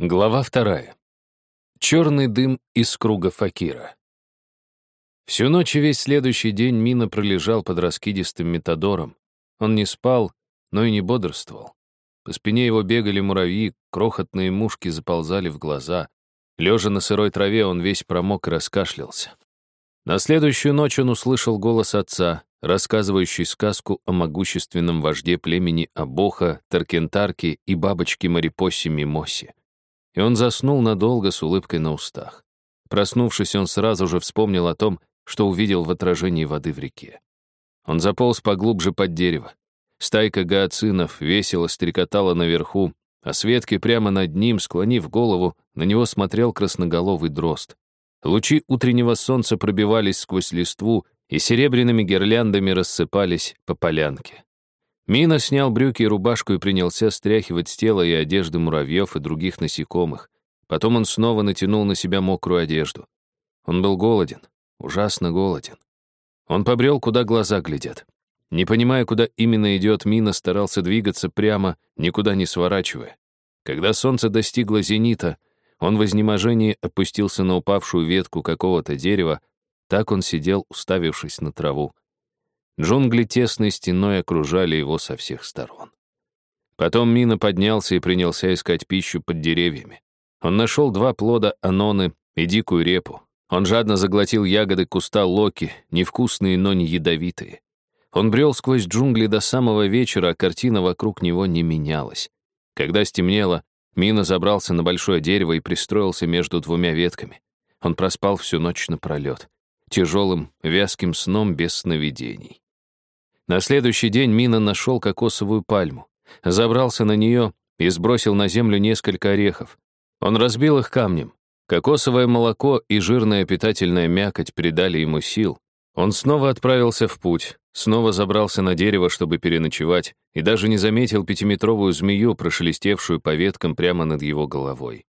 Глава вторая. Черный дым из круга факира. Всю ночь и весь следующий день Мина пролежал под раскидистым метадором. Он не спал, но и не бодрствовал. По спине его бегали муравьи, крохотные мушки заползали в глаза. Лежа на сырой траве, он весь промок и раскашлялся. На следующую ночь он услышал голос отца, рассказывающий сказку о могущественном вожде племени Абоха, Таркентарке и бабочке Марипосе Мимосе и он заснул надолго с улыбкой на устах. Проснувшись, он сразу же вспомнил о том, что увидел в отражении воды в реке. Он заполз поглубже под дерево. Стайка гаоцинов весело стрекотала наверху, а с ветки прямо над ним, склонив голову, на него смотрел красноголовый дрозд. Лучи утреннего солнца пробивались сквозь листву и серебряными гирляндами рассыпались по полянке. Мина снял брюки и рубашку и принялся стряхивать с тела и одежды муравьев и других насекомых. Потом он снова натянул на себя мокрую одежду. Он был голоден, ужасно голоден. Он побрел, куда глаза глядят. Не понимая, куда именно идет, Мина старался двигаться прямо, никуда не сворачивая. Когда солнце достигло зенита, он в изнеможении опустился на упавшую ветку какого-то дерева, так он сидел, уставившись на траву. Джунгли тесной стеной окружали его со всех сторон. Потом Мина поднялся и принялся искать пищу под деревьями. Он нашел два плода аноны и дикую репу. Он жадно заглотил ягоды куста локи, невкусные, но не ядовитые. Он брел сквозь джунгли до самого вечера, а картина вокруг него не менялась. Когда стемнело, Мина забрался на большое дерево и пристроился между двумя ветками. Он проспал всю ночь напролет, тяжелым, вязким сном без сновидений. На следующий день Мина нашел кокосовую пальму, забрался на нее и сбросил на землю несколько орехов. Он разбил их камнем. Кокосовое молоко и жирная питательная мякоть придали ему сил. Он снова отправился в путь, снова забрался на дерево, чтобы переночевать, и даже не заметил пятиметровую змею, прошелестевшую по веткам прямо над его головой.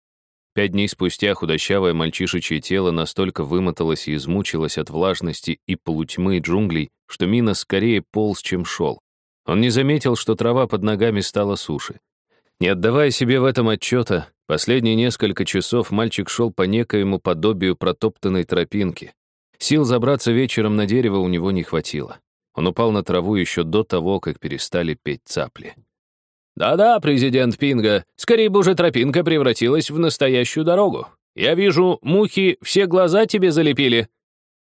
Пять дней спустя худощавое мальчишечье тело настолько вымоталось и измучилось от влажности и полутьмы джунглей, что Мина скорее полз, чем шел. Он не заметил, что трава под ногами стала суше. Не отдавая себе в этом отчета, последние несколько часов мальчик шел по некоему подобию протоптанной тропинки. Сил забраться вечером на дерево у него не хватило. Он упал на траву еще до того, как перестали петь цапли. «Да-да, президент Пинга, скорее бы уже тропинка превратилась в настоящую дорогу. Я вижу, мухи все глаза тебе залепили».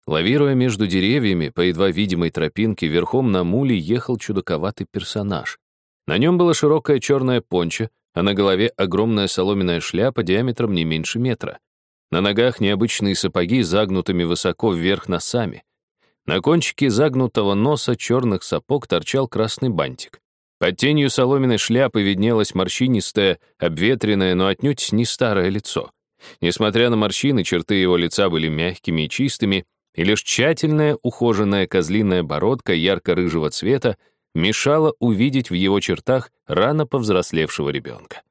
Лавируя между деревьями по едва видимой тропинке, верхом на муле ехал чудаковатый персонаж. На нем была широкая черная понча, а на голове огромная соломенная шляпа диаметром не меньше метра. На ногах необычные сапоги загнутыми высоко вверх носами. На кончике загнутого носа черных сапог торчал красный бантик. Под тенью соломенной шляпы виднелось морщинистое, обветренное, но отнюдь не старое лицо. Несмотря на морщины, черты его лица были мягкими и чистыми, и лишь тщательная, ухоженная козлиная бородка ярко-рыжего цвета мешала увидеть в его чертах рано повзрослевшего ребенка.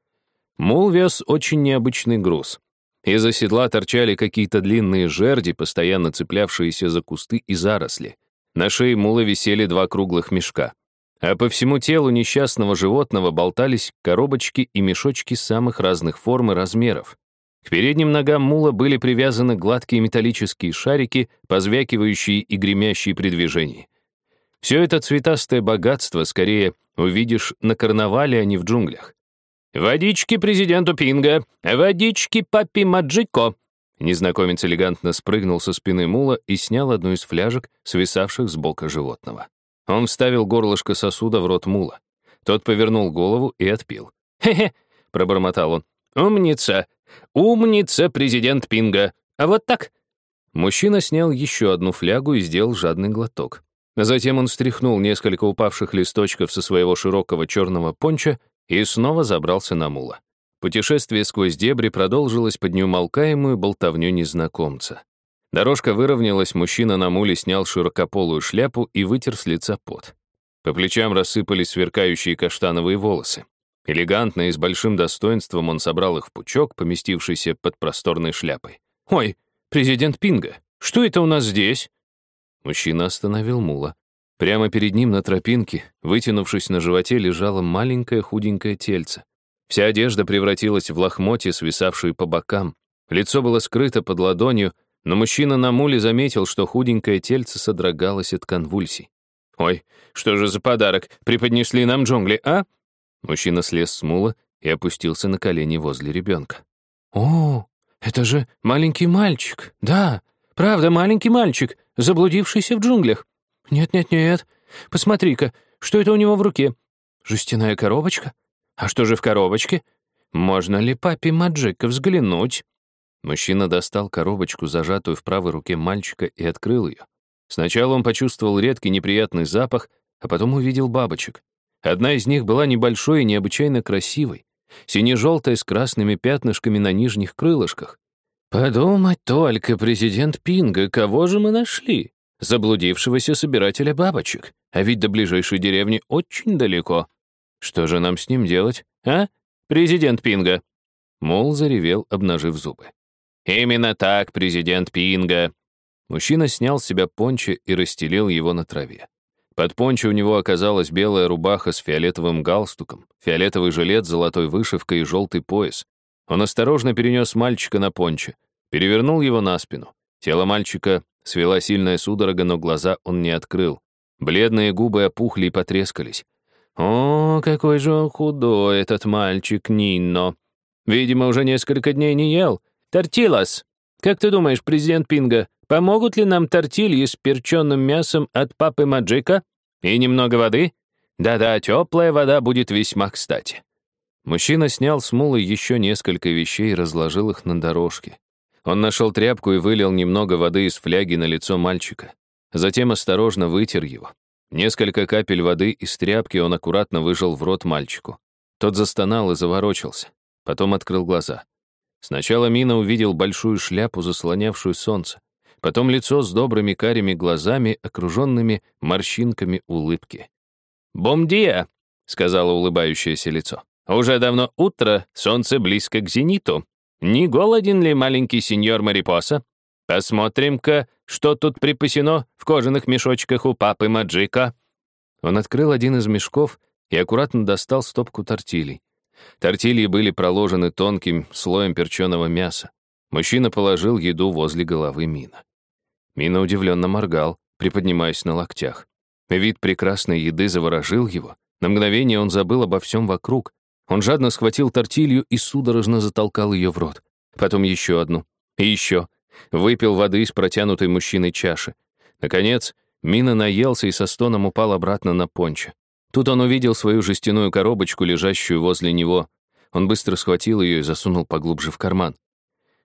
Мул вез очень необычный груз. Из-за седла торчали какие-то длинные жерди, постоянно цеплявшиеся за кусты и заросли. На шее мула висели два круглых мешка а по всему телу несчастного животного болтались коробочки и мешочки самых разных форм и размеров. К передним ногам мула были привязаны гладкие металлические шарики, позвякивающие и гремящие при движении. Все это цветастое богатство скорее увидишь на карнавале, а не в джунглях. «Водички президенту Пинга! Водички папи Маджико!» Незнакомец элегантно спрыгнул со спины мула и снял одну из фляжек, свисавших с бока животного. Он вставил горлышко сосуда в рот мула. Тот повернул голову и отпил. «Хе-хе», — пробормотал он. «Умница! Умница, президент Пинга! А вот так!» Мужчина снял еще одну флягу и сделал жадный глоток. Затем он стряхнул несколько упавших листочков со своего широкого черного понча и снова забрался на мула. Путешествие сквозь дебри продолжилось под неумолкаемую болтовню незнакомца. Дорожка выровнялась, мужчина на муле снял широкополую шляпу и вытер с лица пот. По плечам рассыпались сверкающие каштановые волосы. Элегантно и с большим достоинством он собрал их в пучок, поместившийся под просторной шляпой. «Ой, президент Пинга, что это у нас здесь?» Мужчина остановил мула. Прямо перед ним на тропинке, вытянувшись на животе, лежало маленькое худенькое тельце. Вся одежда превратилась в лохмотья, свисавшие по бокам. Лицо было скрыто под ладонью, но мужчина на муле заметил, что худенькое тельце содрогалось от конвульсий. «Ой, что же за подарок преподнесли нам джунгли, а?» Мужчина слез с мула и опустился на колени возле ребенка. «О, это же маленький мальчик, да, правда, маленький мальчик, заблудившийся в джунглях. Нет-нет-нет, посмотри-ка, что это у него в руке? Жестяная коробочка? А что же в коробочке? Можно ли папе Маджика взглянуть?» Мужчина достал коробочку, зажатую в правой руке мальчика, и открыл ее. Сначала он почувствовал редкий неприятный запах, а потом увидел бабочек. Одна из них была небольшой и необычайно красивой, сине-желтая с красными пятнышками на нижних крылышках. «Подумать только, президент Пинга, кого же мы нашли? Заблудившегося собирателя бабочек. А ведь до ближайшей деревни очень далеко. Что же нам с ним делать, а, президент Пинга?» Мол заревел, обнажив зубы. «Именно так, президент Пинга!» Мужчина снял с себя пончо и расстелил его на траве. Под пончо у него оказалась белая рубаха с фиолетовым галстуком, фиолетовый жилет с золотой вышивкой и желтый пояс. Он осторожно перенес мальчика на пончо, перевернул его на спину. Тело мальчика свела сильная судорога, но глаза он не открыл. Бледные губы опухли и потрескались. «О, какой же он худой, этот мальчик Нино! Видимо, уже несколько дней не ел. «Тортилас! Как ты думаешь, президент Пинга, помогут ли нам тортильи с перченным мясом от папы Маджика? И немного воды? Да-да, теплая вода будет весьма кстати». Мужчина снял с мулы еще несколько вещей и разложил их на дорожке. Он нашел тряпку и вылил немного воды из фляги на лицо мальчика. Затем осторожно вытер его. Несколько капель воды из тряпки он аккуратно выжал в рот мальчику. Тот застонал и заворочился. Потом открыл глаза. Сначала Мина увидел большую шляпу, заслонявшую солнце, потом лицо с добрыми карими глазами, окруженными морщинками улыбки. «Бомдия!» — сказала улыбающееся лицо. «Уже давно утро, солнце близко к зениту. Не голоден ли маленький сеньор Марипоса? Посмотрим-ка, что тут припасено в кожаных мешочках у папы Маджика». Он открыл один из мешков и аккуратно достал стопку тортилей. Тортильи были проложены тонким слоем перченого мяса. Мужчина положил еду возле головы Мина. Мина удивленно моргал, приподнимаясь на локтях. Вид прекрасной еды заворожил его. На мгновение он забыл обо всем вокруг. Он жадно схватил тортилью и судорожно затолкал ее в рот. Потом еще одну. И еще. Выпил воды из протянутой мужчиной чаши. Наконец, Мина наелся и со стоном упал обратно на пончо. Тут он увидел свою жестяную коробочку, лежащую возле него. Он быстро схватил ее и засунул поглубже в карман.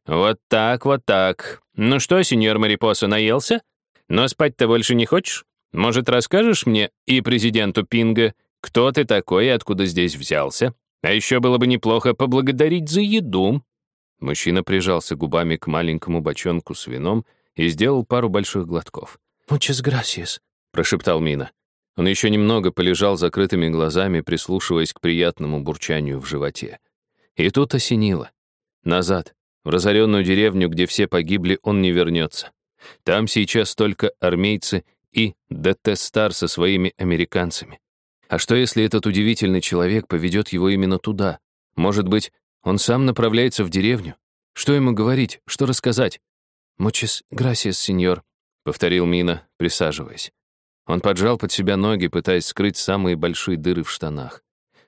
«Вот так, вот так. Ну что, сеньор Марипоса, наелся? Но спать-то больше не хочешь? Может, расскажешь мне и президенту Пинга, кто ты такой и откуда здесь взялся? А еще было бы неплохо поблагодарить за еду». Мужчина прижался губами к маленькому бочонку с вином и сделал пару больших глотков. «Muchas gracias», — прошептал Мина. Он еще немного полежал закрытыми глазами, прислушиваясь к приятному бурчанию в животе. И тут осенило. Назад, в разоренную деревню, где все погибли, он не вернется. Там сейчас только армейцы и ДТ Стар со своими американцами. А что, если этот удивительный человек поведет его именно туда? Может быть, он сам направляется в деревню? Что ему говорить, что рассказать? «Мочес грасиас, сеньор», — повторил Мина, присаживаясь. Он поджал под себя ноги, пытаясь скрыть самые большие дыры в штанах.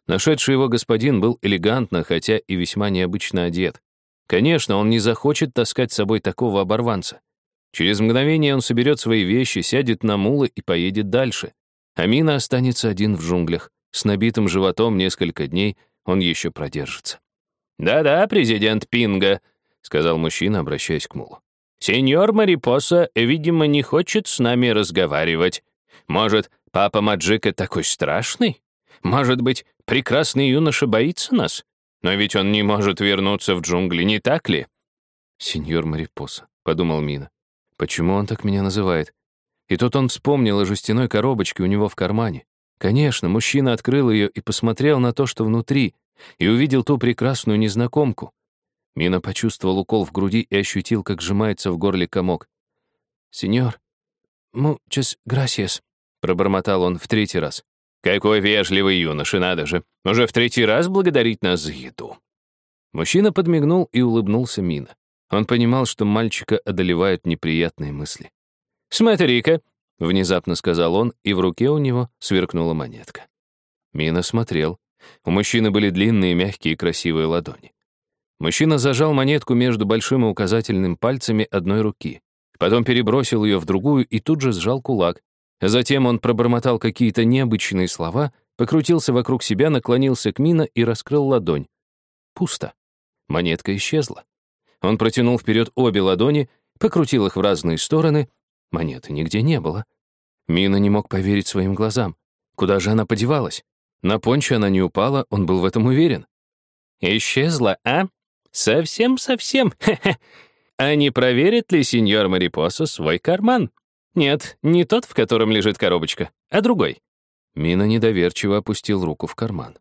Нашедший его господин был элегантно, хотя и весьма необычно одет. Конечно, он не захочет таскать с собой такого оборванца. Через мгновение он соберет свои вещи, сядет на мулы и поедет дальше. Амина останется один в джунглях. С набитым животом несколько дней он еще продержится. «Да-да, президент Пинга», — сказал мужчина, обращаясь к мулу. «Сеньор Марипоса, видимо, не хочет с нами разговаривать. Может, папа Маджика такой страшный? Может быть, прекрасный юноша боится нас? Но ведь он не может вернуться в джунгли, не так ли? «Сеньор Марипоса», — подумал Мина. «Почему он так меня называет?» И тут он вспомнил о жестяной коробочке у него в кармане. Конечно, мужчина открыл ее и посмотрел на то, что внутри, и увидел ту прекрасную незнакомку. Мина почувствовал укол в груди и ощутил, как сжимается в горле комок. «Сеньор, muchas gracias», Пробормотал он в третий раз. Какой вежливый юноша, надо же. Уже в третий раз благодарить нас за еду». Мужчина подмигнул и улыбнулся Мина. Он понимал, что мальчика одолевают неприятные мысли. «Смотри-ка», — внезапно сказал он, и в руке у него сверкнула монетка. Мина смотрел. У мужчины были длинные, мягкие и красивые ладони. Мужчина зажал монетку между большим и указательным пальцами одной руки. Потом перебросил ее в другую и тут же сжал кулак. Затем он пробормотал какие-то необычные слова, покрутился вокруг себя, наклонился к Мина и раскрыл ладонь. Пусто. Монетка исчезла. Он протянул вперед обе ладони, покрутил их в разные стороны. Монеты нигде не было. Мина не мог поверить своим глазам. Куда же она подевалась? На понче она не упала, он был в этом уверен. «Исчезла, а? Совсем-совсем? А не проверит ли сеньор Марипоса свой карман? Нет, не тот, в котором лежит коробочка, а другой». Мина недоверчиво опустил руку в карман.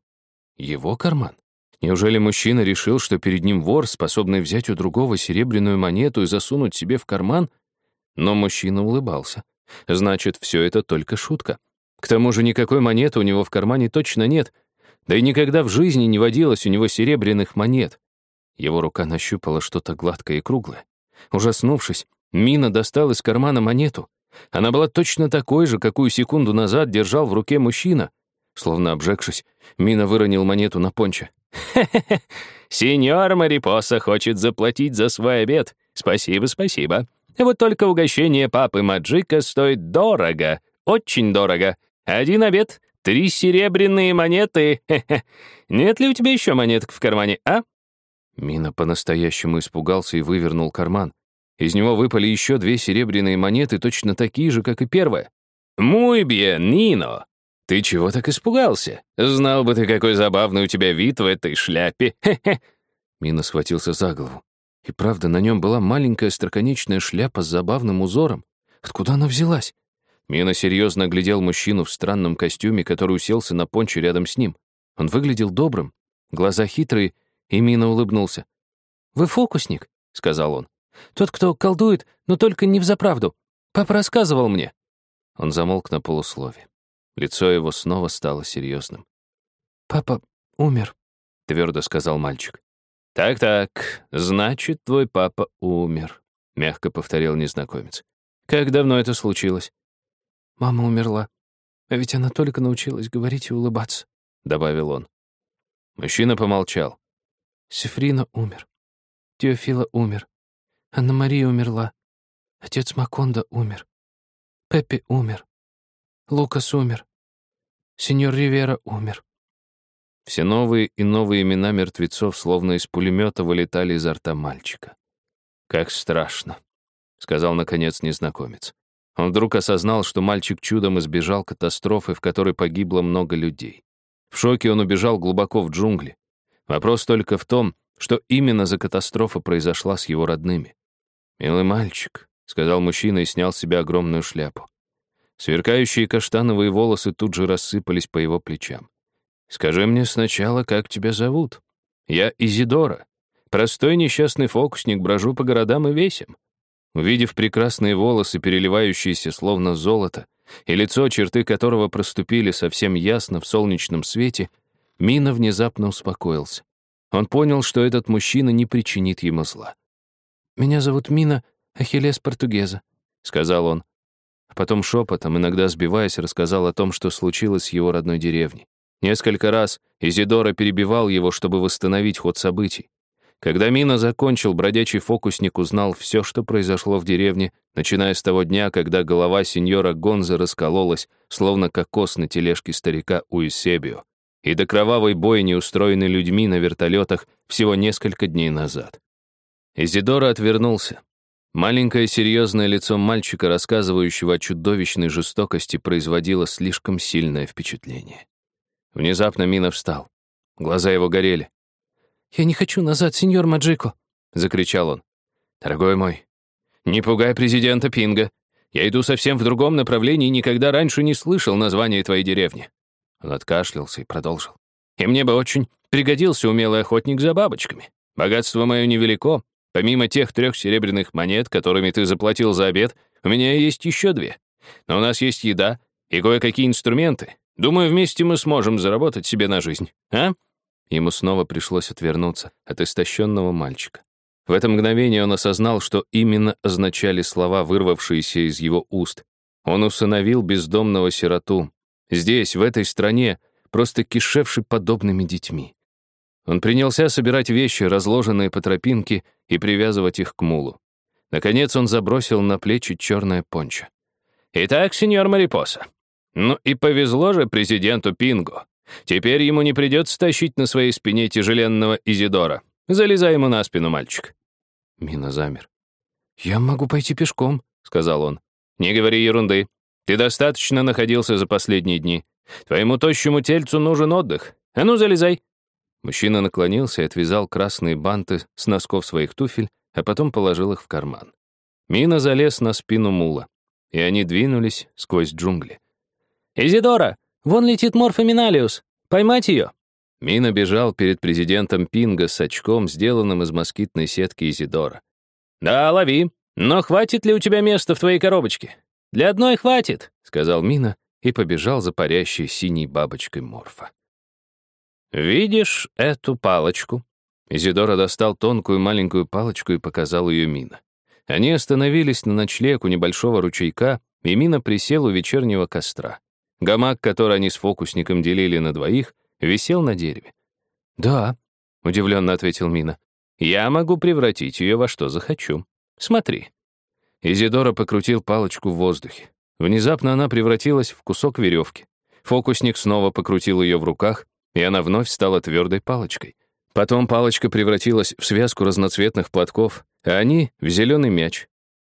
Его карман? Неужели мужчина решил, что перед ним вор, способный взять у другого серебряную монету и засунуть себе в карман? Но мужчина улыбался. Значит, все это только шутка. К тому же никакой монеты у него в кармане точно нет, да и никогда в жизни не водилось у него серебряных монет. Его рука нащупала что-то гладкое и круглое. Ужаснувшись, Мина достал из кармана монету. Она была точно такой же, какую секунду назад держал в руке мужчина. Словно обжегшись, Мина выронил монету на понче. «Хе-хе-хе, сеньор Марипоса хочет заплатить за свой обед. Спасибо, спасибо. Вот только угощение папы Маджика стоит дорого, очень дорого. Один обед, три серебряные монеты. Нет ли у тебя еще монеток в кармане, а?» Мина по-настоящему испугался и вывернул карман. Из него выпали еще две серебряные монеты, точно такие же, как и первая. «Muy bien, Нино!» «Ты чего так испугался? Знал бы ты, какой забавный у тебя вид в этой шляпе!» Хе-хе!» Мина схватился за голову. И правда, на нем была маленькая остроконечная шляпа с забавным узором. Откуда она взялась? Мина серьезно глядел мужчину в странном костюме, который уселся на понче рядом с ним. Он выглядел добрым, глаза хитрые, и Мина улыбнулся. «Вы фокусник», — сказал он. «Тот, кто колдует, но только не взаправду. Папа рассказывал мне». Он замолк на полуслове. Лицо его снова стало серьезным. «Папа умер», — твердо сказал мальчик. «Так-так, значит, твой папа умер», — мягко повторил незнакомец. «Как давно это случилось?» Мама умерла. А ведь она только научилась говорить и улыбаться», — добавил он. Мужчина помолчал. Сефрина умер. Теофила умер. Анна-Мария умерла. Отец Маконда умер. Пеппи умер. Лукас умер. Сеньор Ривера умер. Все новые и новые имена мертвецов словно из пулемета вылетали изо рта мальчика. «Как страшно», — сказал, наконец, незнакомец. Он вдруг осознал, что мальчик чудом избежал катастрофы, в которой погибло много людей. В шоке он убежал глубоко в джунгли. Вопрос только в том, что именно за катастрофа произошла с его родными. «Милый мальчик», — сказал мужчина и снял с себя огромную шляпу. Сверкающие каштановые волосы тут же рассыпались по его плечам. «Скажи мне сначала, как тебя зовут? Я Изидора. Простой несчастный фокусник, брожу по городам и весям. Увидев прекрасные волосы, переливающиеся словно золото, и лицо, черты которого проступили совсем ясно в солнечном свете, Мина внезапно успокоился. Он понял, что этот мужчина не причинит ему зла. «Меня зовут Мина Ахиллес Португеза», — сказал он. А потом шепотом, иногда сбиваясь, рассказал о том, что случилось с его родной деревней. Несколько раз Изидора перебивал его, чтобы восстановить ход событий. Когда Мина закончил, бродячий фокусник узнал все, что произошло в деревне, начиная с того дня, когда голова сеньора Гонза раскололась, словно кокос на тележке старика Уисебио, и до кровавой бойни, устроенной людьми на вертолетах всего несколько дней назад. Изидора отвернулся. Маленькое серьезное лицо мальчика, рассказывающего о чудовищной жестокости, производило слишком сильное впечатление. Внезапно Мина встал. Глаза его горели. «Я не хочу назад, сеньор Маджико!» — закричал он. «Дорогой мой, не пугай президента Пинга. Я иду совсем в другом направлении и никогда раньше не слышал названия твоей деревни». Он откашлялся и продолжил. «И мне бы очень пригодился умелый охотник за бабочками. Богатство мое невелико. Помимо тех трех серебряных монет, которыми ты заплатил за обед, у меня есть еще две. Но у нас есть еда и кое-какие инструменты. Думаю, вместе мы сможем заработать себе на жизнь, а?» Ему снова пришлось отвернуться от истощенного мальчика. В это мгновение он осознал, что именно означали слова, вырвавшиеся из его уст. Он усыновил бездомного сироту. Здесь, в этой стране, просто кишевший подобными детьми. Он принялся собирать вещи, разложенные по тропинке, и привязывать их к мулу. Наконец он забросил на плечи черное пончо. «Итак, сеньор Марипоса, ну и повезло же президенту Пингу. Теперь ему не придется тащить на своей спине тяжеленного Изидора. Залезай ему на спину, мальчик». Мина замер. «Я могу пойти пешком», — сказал он. «Не говори ерунды. Ты достаточно находился за последние дни. Твоему тощему тельцу нужен отдых. А ну, залезай». Мужчина наклонился и отвязал красные банты с носков своих туфель, а потом положил их в карман. Мина залез на спину мула, и они двинулись сквозь джунгли. «Изидора, вон летит Морфоминалиус. Поймать ее!» Мина бежал перед президентом Пинга с очком, сделанным из москитной сетки Изидора. «Да, лови. Но хватит ли у тебя места в твоей коробочке?» «Для одной хватит», — сказал Мина и побежал за парящей синей бабочкой Морфа. «Видишь эту палочку?» Изидора достал тонкую маленькую палочку и показал ее Мина. Они остановились на ночлег у небольшого ручейка, и Мина присел у вечернего костра. Гамак, который они с фокусником делили на двоих, висел на дереве. «Да», — удивленно ответил Мина, — «я могу превратить ее во что захочу. Смотри». Изидора покрутил палочку в воздухе. Внезапно она превратилась в кусок веревки. Фокусник снова покрутил ее в руках, и она вновь стала твердой палочкой. Потом палочка превратилась в связку разноцветных платков, а они — в зеленый мяч.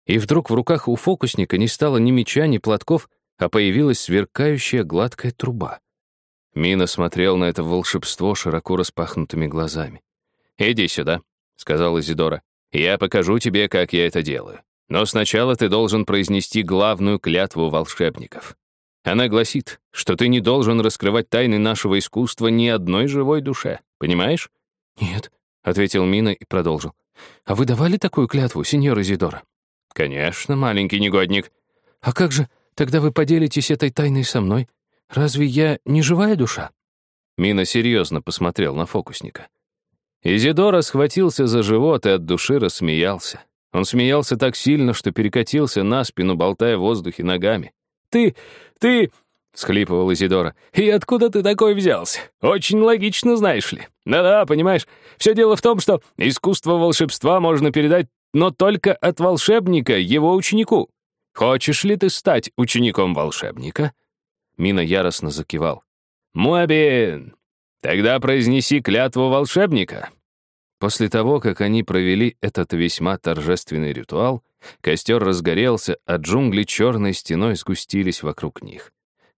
И вдруг в руках у фокусника не стало ни мяча, ни платков, а появилась сверкающая гладкая труба. Мина смотрел на это волшебство широко распахнутыми глазами. «Иди сюда», — сказал Изидора. «Я покажу тебе, как я это делаю. Но сначала ты должен произнести главную клятву волшебников. Она гласит, что ты не должен раскрывать тайны нашего искусства ни одной живой душе. Понимаешь?» «Нет», — ответил Мина и продолжил. «А вы давали такую клятву, сеньор Изидора?» «Конечно, маленький негодник». «А как же тогда вы поделитесь этой тайной со мной? Разве я не живая душа?» Мина серьезно посмотрел на фокусника. Изидора схватился за живот и от души рассмеялся. Он смеялся так сильно, что перекатился на спину, болтая в воздухе ногами. «Ты... ты...» — схлипывал Изидора. «И откуда ты такой взялся? Очень логично, знаешь ли. Да-да, понимаешь, все дело в том, что искусство волшебства можно передать, но только от волшебника его ученику. Хочешь ли ты стать учеником волшебника?» Мина яростно закивал. «Муабин, тогда произнеси клятву волшебника». После того, как они провели этот весьма торжественный ритуал, костер разгорелся, а джунгли черной стеной сгустились вокруг них.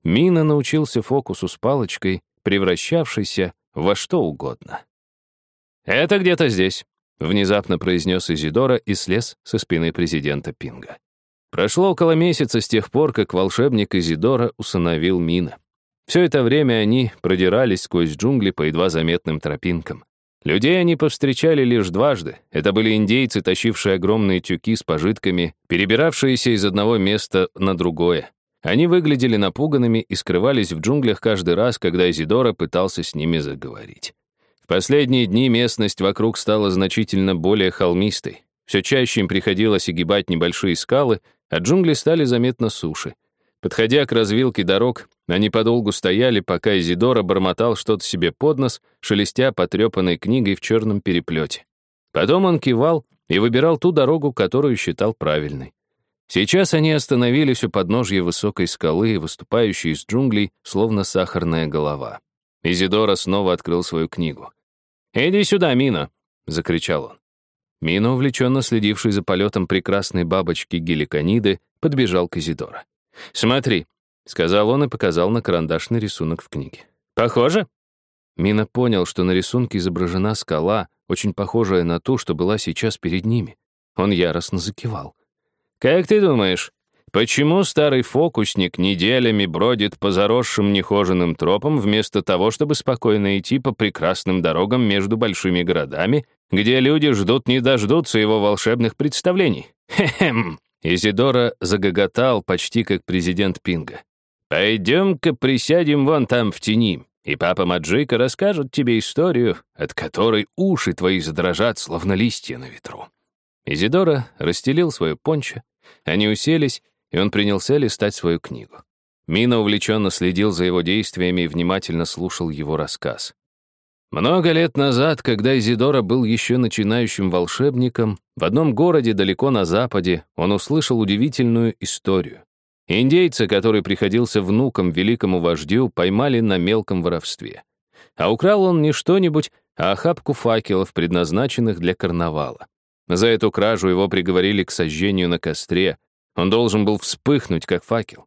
Мина научился фокусу с палочкой, превращавшейся во что угодно. «Это где-то здесь», — внезапно произнес Изидора и слез со спины президента Пинга. Прошло около месяца с тех пор, как волшебник Изидора усыновил Мина. Все это время они продирались сквозь джунгли по едва заметным тропинкам. Людей они повстречали лишь дважды. Это были индейцы, тащившие огромные тюки с пожитками, перебиравшиеся из одного места на другое. Они выглядели напуганными и скрывались в джунглях каждый раз, когда Изидора пытался с ними заговорить. В последние дни местность вокруг стала значительно более холмистой. Все чаще им приходилось огибать небольшие скалы, а джунгли стали заметно суше. Подходя к развилке дорог, они подолгу стояли, пока Изидора бормотал что-то себе под нос, шелестя потрепанной книгой в черном переплете. Потом он кивал и выбирал ту дорогу, которую считал правильной. Сейчас они остановились у подножья высокой скалы, выступающей из джунглей, словно сахарная голова. Изидора снова открыл свою книгу. «Иди сюда, Мина!» — закричал он. Мина, увлеченно следивший за полетом прекрасной бабочки геликониды, подбежал к Изидора. «Смотри», — сказал он и показал на карандашный рисунок в книге. «Похоже?» Мина понял, что на рисунке изображена скала, очень похожая на ту, что была сейчас перед ними. Он яростно закивал. «Как ты думаешь, почему старый фокусник неделями бродит по заросшим нехоженным тропам вместо того, чтобы спокойно идти по прекрасным дорогам между большими городами где люди ждут не дождутся его волшебных представлений. Хе-хем!» Изидора загоготал почти как президент Пинга. «Пойдем-ка присядем вон там в тени, и папа Маджика расскажет тебе историю, от которой уши твои задрожат, словно листья на ветру». Изидора расстелил свою пончо, они уселись, и он принялся листать свою книгу. Мина увлеченно следил за его действиями и внимательно слушал его рассказ. Много лет назад, когда Изидора был еще начинающим волшебником, в одном городе далеко на западе он услышал удивительную историю. Индейца, который приходился внуком великому вождю, поймали на мелком воровстве. А украл он не что-нибудь, а охапку факелов, предназначенных для карнавала. За эту кражу его приговорили к сожжению на костре. Он должен был вспыхнуть, как факел.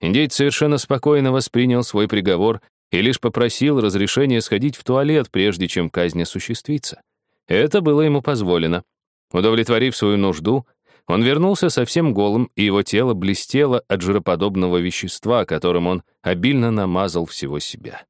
Индейец совершенно спокойно воспринял свой приговор и лишь попросил разрешения сходить в туалет, прежде чем казнь осуществится. Это было ему позволено. Удовлетворив свою нужду, он вернулся совсем голым, и его тело блестело от жироподобного вещества, которым он обильно намазал всего себя.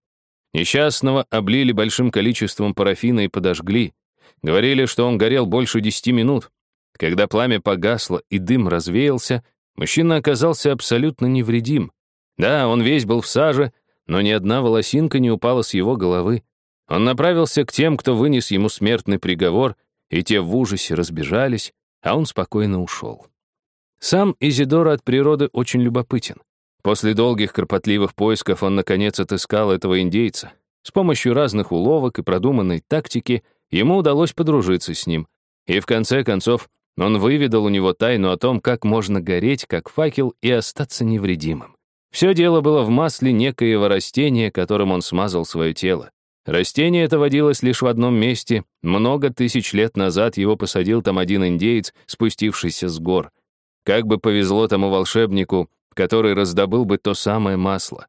Несчастного облили большим количеством парафина и подожгли. Говорили, что он горел больше десяти минут. Когда пламя погасло и дым развеялся, мужчина оказался абсолютно невредим. Да, он весь был в саже, но ни одна волосинка не упала с его головы. Он направился к тем, кто вынес ему смертный приговор, и те в ужасе разбежались, а он спокойно ушел. Сам Изидор от природы очень любопытен. После долгих кропотливых поисков он, наконец, отыскал этого индейца. С помощью разных уловок и продуманной тактики ему удалось подружиться с ним. И в конце концов он выведал у него тайну о том, как можно гореть, как факел, и остаться невредимым. Все дело было в масле некоего растения, которым он смазал свое тело. Растение это водилось лишь в одном месте. Много тысяч лет назад его посадил там один индеец, спустившийся с гор. Как бы повезло тому волшебнику, который раздобыл бы то самое масло.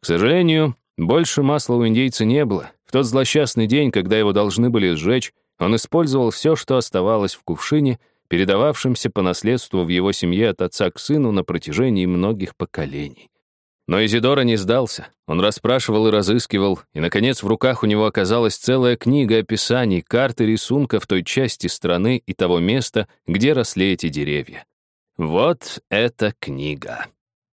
К сожалению, больше масла у индейца не было. В тот злосчастный день, когда его должны были сжечь, он использовал все, что оставалось в кувшине, передававшемся по наследству в его семье от отца к сыну на протяжении многих поколений. Но Изидора не сдался. Он расспрашивал и разыскивал, и, наконец, в руках у него оказалась целая книга описаний, карты рисунков той части страны и того места, где росли эти деревья. Вот эта книга.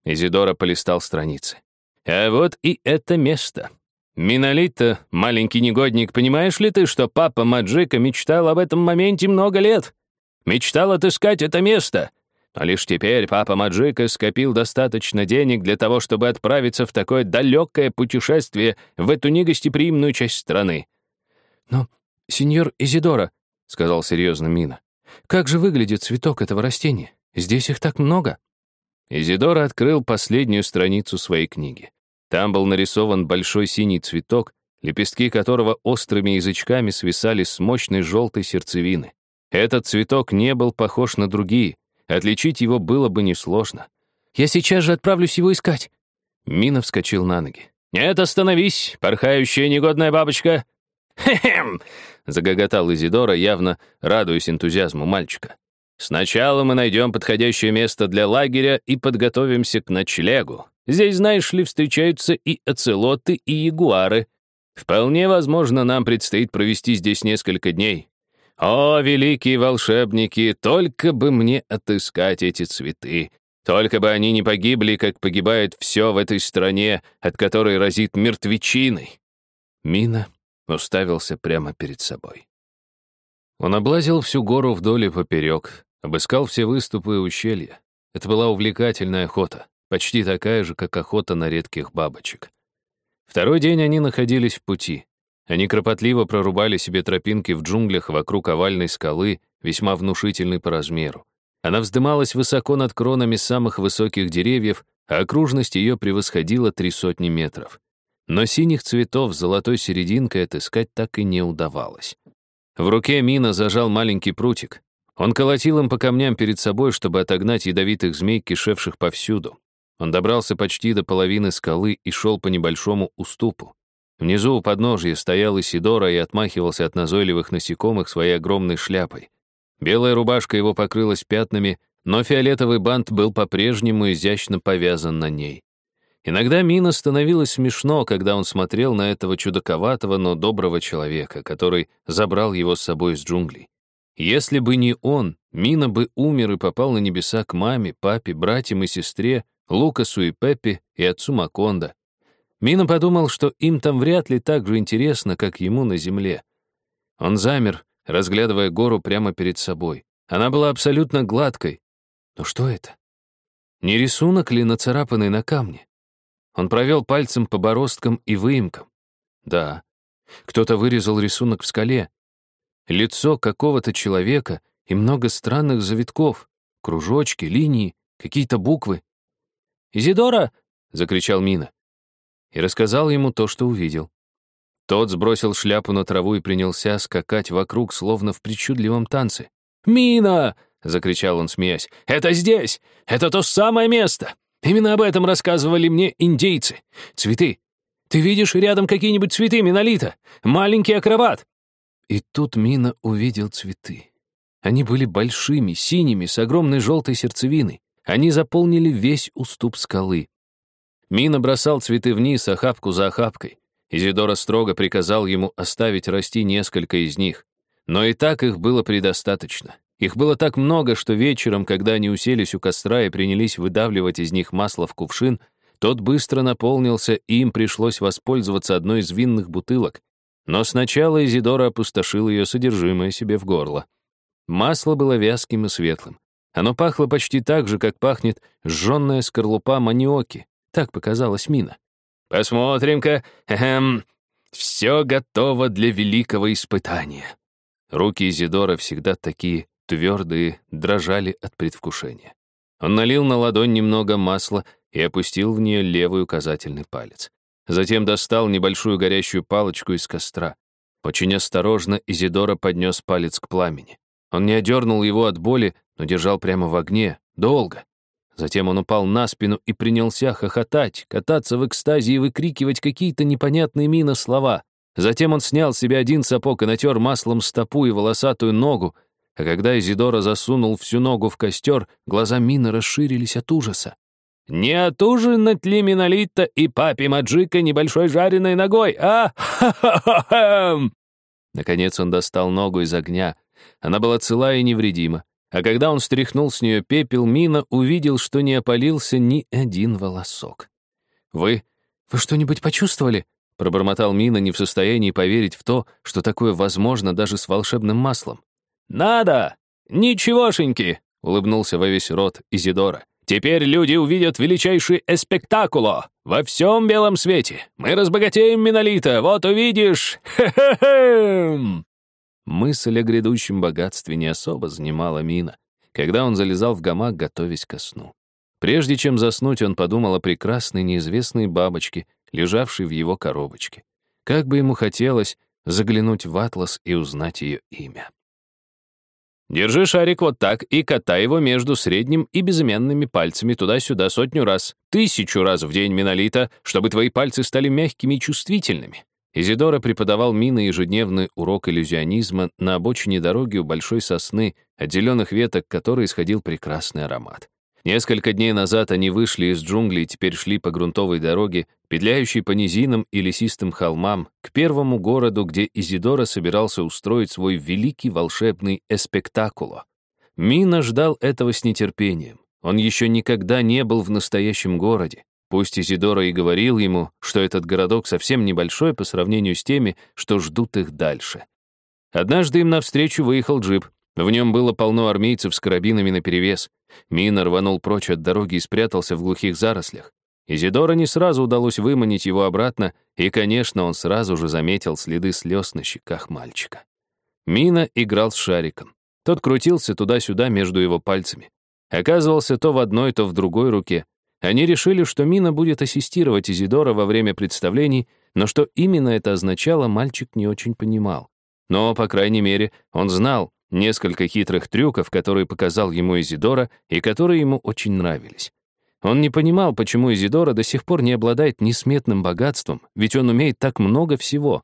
Изидора полистал страницы. А вот и это место. Минолита, маленький негодник, понимаешь ли ты, что папа Маджика мечтал об этом моменте много лет? Мечтал отыскать это место. А лишь теперь папа Маджика скопил достаточно денег для того, чтобы отправиться в такое далекое путешествие в эту негостеприимную часть страны. «Но, сеньор Изидора», — сказал серьезно Мина, «как же выглядит цветок этого растения? Здесь их так много». Изидора открыл последнюю страницу своей книги. Там был нарисован большой синий цветок, лепестки которого острыми язычками свисали с мощной желтой сердцевины. Этот цветок не был похож на другие, Отличить его было бы несложно. «Я сейчас же отправлюсь его искать». Мина вскочил на ноги. «Нет, остановись, порхающая негодная бабочка!» «Хе-хем!» — загоготал Изидора, явно радуясь энтузиазму мальчика. «Сначала мы найдем подходящее место для лагеря и подготовимся к ночлегу. Здесь, знаешь ли, встречаются и оцелоты, и ягуары. Вполне возможно, нам предстоит провести здесь несколько дней. О, великие волшебники, только бы мне отыскать эти цветы. Только бы они не погибли, как погибает все в этой стране, от которой разит мертвечиной. Мина уставился прямо перед собой. Он облазил всю гору вдоль и поперек, обыскал все выступы и ущелья. Это была увлекательная охота, почти такая же, как охота на редких бабочек. Второй день они находились в пути. Они кропотливо прорубали себе тропинки в джунглях вокруг овальной скалы, весьма внушительной по размеру. Она вздымалась высоко над кронами самых высоких деревьев, а окружность ее превосходила три сотни метров. Но синих цветов с золотой серединкой отыскать так и не удавалось. В руке Мина зажал маленький прутик. Он колотил им по камням перед собой, чтобы отогнать ядовитых змей, кишевших повсюду. Он добрался почти до половины скалы и шел по небольшому уступу. Внизу у подножья стоял Исидора и отмахивался от назойливых насекомых своей огромной шляпой. Белая рубашка его покрылась пятнами, но фиолетовый бант был по-прежнему изящно повязан на ней. Иногда Мина становилось смешно, когда он смотрел на этого чудаковатого, но доброго человека, который забрал его с собой из джунглей. Если бы не он, Мина бы умер и попал на небеса к маме, папе, братьям и сестре, Лукасу и Пеппи и отцу Макондо. Мина подумал, что им там вряд ли так же интересно, как ему на земле. Он замер, разглядывая гору прямо перед собой. Она была абсолютно гладкой. Но что это? Не рисунок ли, нацарапанный на камне? Он провел пальцем по бороздкам и выемкам. Да, кто-то вырезал рисунок в скале. Лицо какого-то человека и много странных завитков, кружочки, линии, какие-то буквы. «Изидора!» — закричал Мина. И рассказал ему то, что увидел. Тот сбросил шляпу на траву и принялся скакать вокруг, словно в причудливом танце. «Мина!» — закричал он, смеясь. «Это здесь! Это то самое место! Именно об этом рассказывали мне индейцы. Цветы. Ты видишь рядом какие-нибудь цветы, Минолита? Маленький акробат!» И тут Мина увидел цветы. Они были большими, синими, с огромной желтой сердцевиной. Они заполнили весь уступ скалы. Мина бросал цветы вниз, охапку за охапкой. Изидора строго приказал ему оставить расти несколько из них. Но и так их было предостаточно. Их было так много, что вечером, когда они уселись у костра и принялись выдавливать из них масло в кувшин, тот быстро наполнился, и им пришлось воспользоваться одной из винных бутылок. Но сначала Изидора опустошил ее содержимое себе в горло. Масло было вязким и светлым. Оно пахло почти так же, как пахнет сжженная скорлупа маниоки. Так показалось Мина. «Посмотрим-ка, все готово для великого испытания». Руки Изидора всегда такие твердые, дрожали от предвкушения. Он налил на ладонь немного масла и опустил в нее левый указательный палец. Затем достал небольшую горящую палочку из костра. Очень осторожно Изидора поднес палец к пламени. Он не одернул его от боли, но держал прямо в огне, долго. Затем он упал на спину и принялся хохотать, кататься в экстазе и выкрикивать какие-то непонятные мина слова. Затем он снял с себя один сапог и натер маслом стопу и волосатую ногу, а когда Изидора засунул всю ногу в костер, глаза Мины расширились от ужаса. «Не отужинать ли Минолита и папе Маджика небольшой жареной ногой, а? Ха-ха-ха-ха!» Наконец он достал ногу из огня. Она была цела и невредима. А когда он стряхнул с нее пепел, Мина увидел, что не опалился ни один волосок. «Вы... вы что-нибудь почувствовали?» Пробормотал Мина, не в состоянии поверить в то, что такое возможно даже с волшебным маслом. «Надо! Ничегошеньки!» — улыбнулся во весь рот Изидора. «Теперь люди увидят величайший эспектакуло во всем белом свете. Мы разбогатеем, Минолита, вот увидишь! Хе-хе-хе!» Мысль о грядущем богатстве не особо занимала Мина, когда он залезал в гамак, готовясь ко сну. Прежде чем заснуть, он подумал о прекрасной неизвестной бабочке, лежавшей в его коробочке. Как бы ему хотелось заглянуть в атлас и узнать ее имя. Держи шарик вот так и катай его между средним и безымянными пальцами туда-сюда сотню раз, тысячу раз в день Минолита, чтобы твои пальцы стали мягкими и чувствительными. Изидора преподавал Мина ежедневный урок иллюзионизма на обочине дороги у большой сосны, от зеленых веток которой исходил прекрасный аромат. Несколько дней назад они вышли из джунглей и теперь шли по грунтовой дороге, петляющей по низинам и лесистым холмам, к первому городу, где Изидора собирался устроить свой великий волшебный эспектакуло. Мина ждал этого с нетерпением. Он еще никогда не был в настоящем городе. Пусть Изидора и говорил ему, что этот городок совсем небольшой по сравнению с теми, что ждут их дальше. Однажды им навстречу выехал джип. В нем было полно армейцев с карабинами наперевес. Мина рванул прочь от дороги и спрятался в глухих зарослях. Изидора не сразу удалось выманить его обратно, и, конечно, он сразу же заметил следы слез на щеках мальчика. Мина играл с шариком. Тот крутился туда-сюда между его пальцами. Оказывался то в одной, то в другой руке. Они решили, что Мина будет ассистировать Изидора во время представлений, но что именно это означало, мальчик не очень понимал. Но, по крайней мере, он знал, Несколько хитрых трюков, которые показал ему Изидора и которые ему очень нравились. Он не понимал, почему Изидора до сих пор не обладает несметным богатством, ведь он умеет так много всего.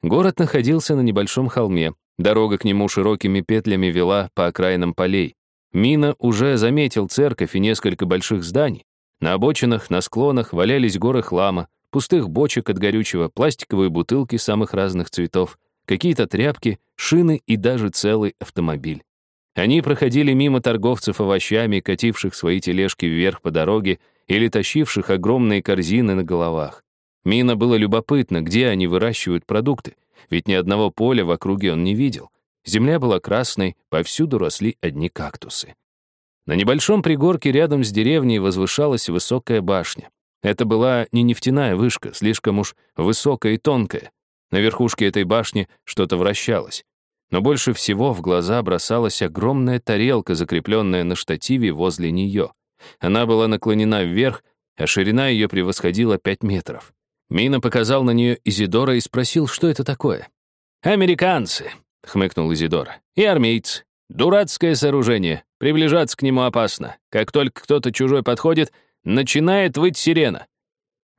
Город находился на небольшом холме, дорога к нему широкими петлями вела по окраинам полей. Мина уже заметил церковь и несколько больших зданий. На обочинах, на склонах валялись горы хлама, пустых бочек от горючего, пластиковые бутылки самых разных цветов — какие-то тряпки, шины и даже целый автомобиль. Они проходили мимо торговцев овощами, кативших свои тележки вверх по дороге или тащивших огромные корзины на головах. Мина было любопытно, где они выращивают продукты, ведь ни одного поля в округе он не видел. Земля была красной, повсюду росли одни кактусы. На небольшом пригорке рядом с деревней возвышалась высокая башня. Это была не нефтяная вышка, слишком уж высокая и тонкая. На верхушке этой башни что-то вращалось. Но больше всего в глаза бросалась огромная тарелка, закрепленная на штативе возле нее. Она была наклонена вверх, а ширина ее превосходила 5 метров. Мина показал на нее Изидора и спросил, что это такое. «Американцы», — хмыкнул Изидор, — «и армейцы. Дурацкое сооружение. Приближаться к нему опасно. Как только кто-то чужой подходит, начинает выть сирена».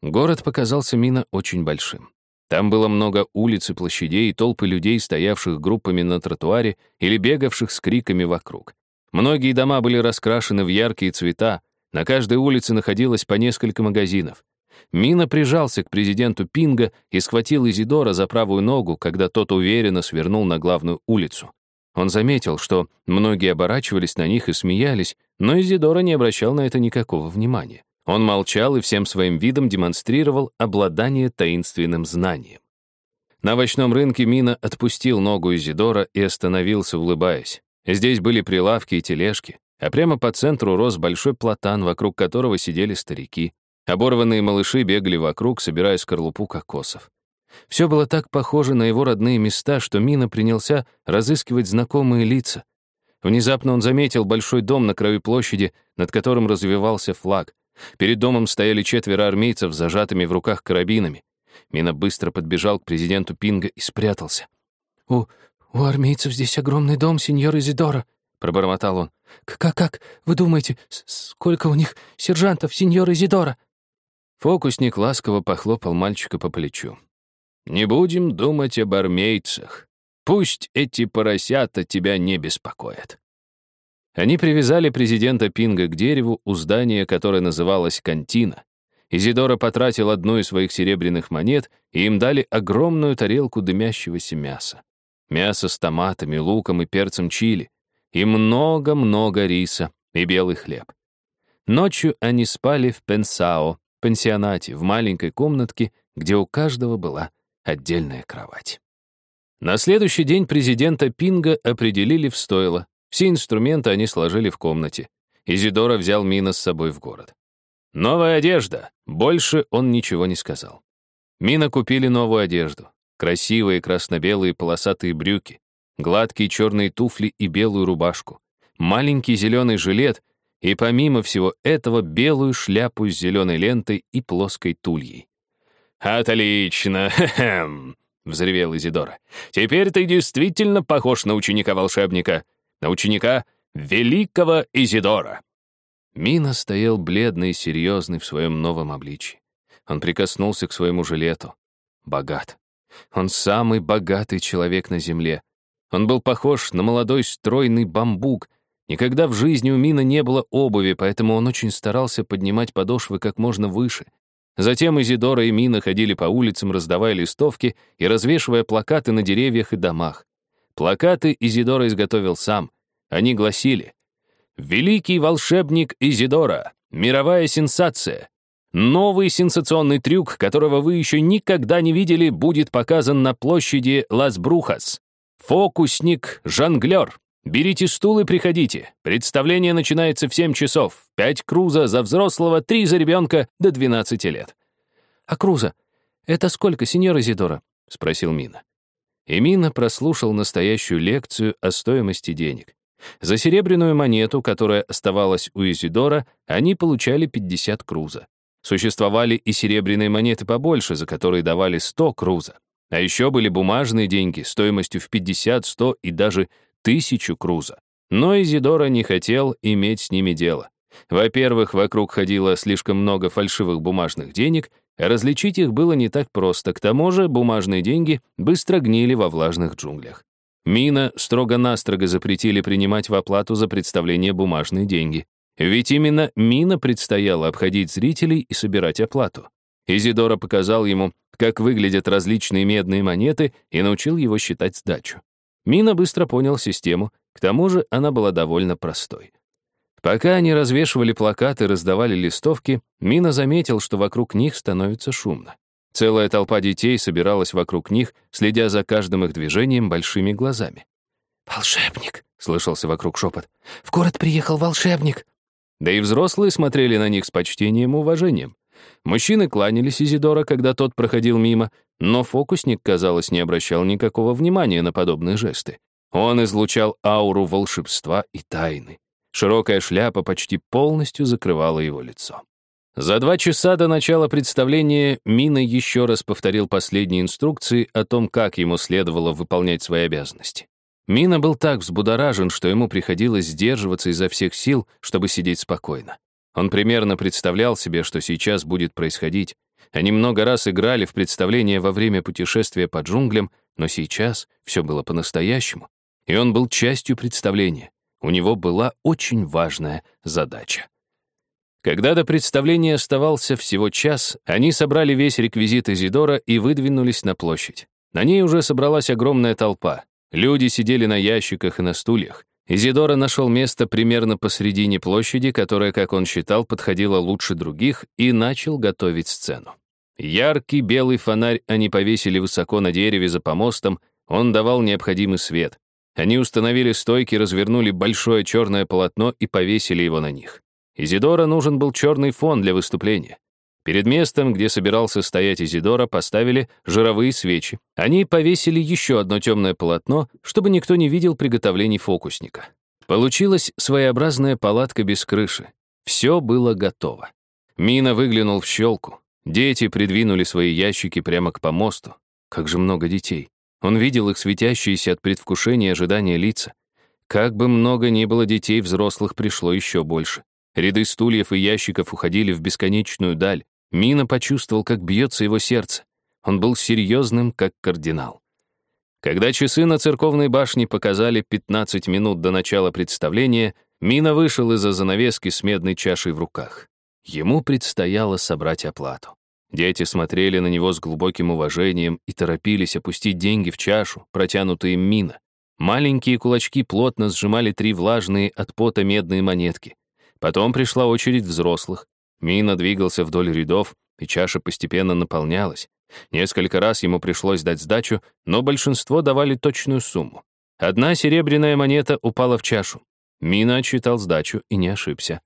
Город показался Мина очень большим. Там было много улиц и площадей, и толпы людей, стоявших группами на тротуаре или бегавших с криками вокруг. Многие дома были раскрашены в яркие цвета, на каждой улице находилось по несколько магазинов. Мина прижался к президенту Пинга и схватил Изидора за правую ногу, когда тот уверенно свернул на главную улицу. Он заметил, что многие оборачивались на них и смеялись, но Изидора не обращал на это никакого внимания. Он молчал и всем своим видом демонстрировал обладание таинственным знанием. На овощном рынке Мина отпустил ногу Изидора и остановился, улыбаясь. Здесь были прилавки и тележки, а прямо по центру рос большой платан, вокруг которого сидели старики. Оборванные малыши бегали вокруг, собирая скорлупу кокосов. Все было так похоже на его родные места, что Мина принялся разыскивать знакомые лица. Внезапно он заметил большой дом на краю площади, над которым развивался флаг. Перед домом стояли четверо армейцев с зажатыми в руках карабинами. Мина быстро подбежал к президенту Пинга и спрятался. «У, у армейцев здесь огромный дом, сеньор Изидора», — пробормотал он. «Как, как, вы думаете, сколько у них сержантов, сеньор Изидора?» Фокусник ласково похлопал мальчика по плечу. «Не будем думать об армейцах. Пусть эти поросята тебя не беспокоят». Они привязали президента Пинга к дереву у здания, которое называлось «Кантина». Изидора потратил одну из своих серебряных монет, и им дали огромную тарелку дымящегося мяса. Мясо с томатами, луком и перцем чили. И много-много риса и белый хлеб. Ночью они спали в Пенсао, пансионате, в маленькой комнатке, где у каждого была отдельная кровать. На следующий день президента Пинга определили в стойло, все инструменты они сложили в комнате. Изидора взял Мина с собой в город. «Новая одежда!» Больше он ничего не сказал. Мина купили новую одежду. Красивые красно-белые полосатые брюки, гладкие черные туфли и белую рубашку, маленький зеленый жилет и, помимо всего этого, белую шляпу с зеленой лентой и плоской тульей. «Отлично! Хе-хем!» — взревел Изидора. «Теперь ты действительно похож на ученика-волшебника на ученика великого Изидора. Мина стоял бледный и серьезный в своем новом обличии. Он прикоснулся к своему жилету. Богат. Он самый богатый человек на земле. Он был похож на молодой стройный бамбук. Никогда в жизни у Мина не было обуви, поэтому он очень старался поднимать подошвы как можно выше. Затем Изидора и Мина ходили по улицам, раздавая листовки и развешивая плакаты на деревьях и домах. Плакаты Изидора изготовил сам. Они гласили «Великий волшебник Изидора. Мировая сенсация. Новый сенсационный трюк, которого вы еще никогда не видели, будет показан на площади Лас-Брухас. Фокусник-жонглер. Берите стул и приходите. Представление начинается в 7 часов. Пять круза за взрослого, три за ребенка до 12 лет». «А круза? Это сколько, сеньор Изидора?» — спросил Мина. Эмина прослушал настоящую лекцию о стоимости денег. За серебряную монету, которая оставалась у Изидора, они получали 50 круза. Существовали и серебряные монеты побольше, за которые давали 100 круза. А еще были бумажные деньги стоимостью в 50, 100 и даже 1000 круза. Но Изидора не хотел иметь с ними дело. Во-первых, вокруг ходило слишком много фальшивых бумажных денег, Различить их было не так просто, к тому же бумажные деньги быстро гнили во влажных джунглях. Мина строго-настрого запретили принимать в оплату за представление бумажные деньги. Ведь именно Мина предстояло обходить зрителей и собирать оплату. Изидора показал ему, как выглядят различные медные монеты и научил его считать сдачу. Мина быстро понял систему К тому же она была довольно простой. Пока они развешивали плакаты, раздавали листовки, Мина заметил, что вокруг них становится шумно. Целая толпа детей собиралась вокруг них, следя за каждым их движением большими глазами. «Волшебник!» — слышался вокруг шепот. «В город приехал волшебник!» Да и взрослые смотрели на них с почтением и уважением. Мужчины кланялись Изидора, когда тот проходил мимо, но фокусник, казалось, не обращал никакого внимания на подобные жесты. Он излучал ауру волшебства и тайны. Широкая шляпа почти полностью закрывала его лицо. За два часа до начала представления Мина еще раз повторил последние инструкции о том, как ему следовало выполнять свои обязанности. Мина был так взбудоражен, что ему приходилось сдерживаться изо всех сил, чтобы сидеть спокойно. Он примерно представлял себе, что сейчас будет происходить. Они много раз играли в представления во время путешествия по джунглям, но сейчас все было по-настоящему, и он был частью представления. У него была очень важная задача. Когда до представления оставался всего час, они собрали весь реквизит Изидора и выдвинулись на площадь. На ней уже собралась огромная толпа. Люди сидели на ящиках и на стульях. Изидора нашел место примерно посредине площади, которая, как он считал, подходила лучше других, и начал готовить сцену. Яркий белый фонарь они повесили высоко на дереве за помостом, он давал необходимый свет. Они установили стойки, развернули большое черное полотно и повесили его на них. Изидора нужен был черный фон для выступления. Перед местом, где собирался стоять Изидора, поставили жировые свечи. Они повесили еще одно темное полотно, чтобы никто не видел приготовлений фокусника. Получилась своеобразная палатка без крыши. Все было готово. Мина выглянул в щелку. Дети придвинули свои ящики прямо к помосту. Как же много детей. Он видел их светящиеся от предвкушения и ожидания лица. Как бы много ни было детей, взрослых пришло еще больше. Ряды стульев и ящиков уходили в бесконечную даль. Мина почувствовал, как бьется его сердце. Он был серьезным, как кардинал. Когда часы на церковной башне показали 15 минут до начала представления, Мина вышел из-за занавески с медной чашей в руках. Ему предстояло собрать оплату. Дети смотрели на него с глубоким уважением и торопились опустить деньги в чашу, протянутые Мина. Маленькие кулачки плотно сжимали три влажные от пота медные монетки. Потом пришла очередь взрослых. Мина двигался вдоль рядов, и чаша постепенно наполнялась. Несколько раз ему пришлось дать сдачу, но большинство давали точную сумму. Одна серебряная монета упала в чашу. Мина отчитал сдачу и не ошибся.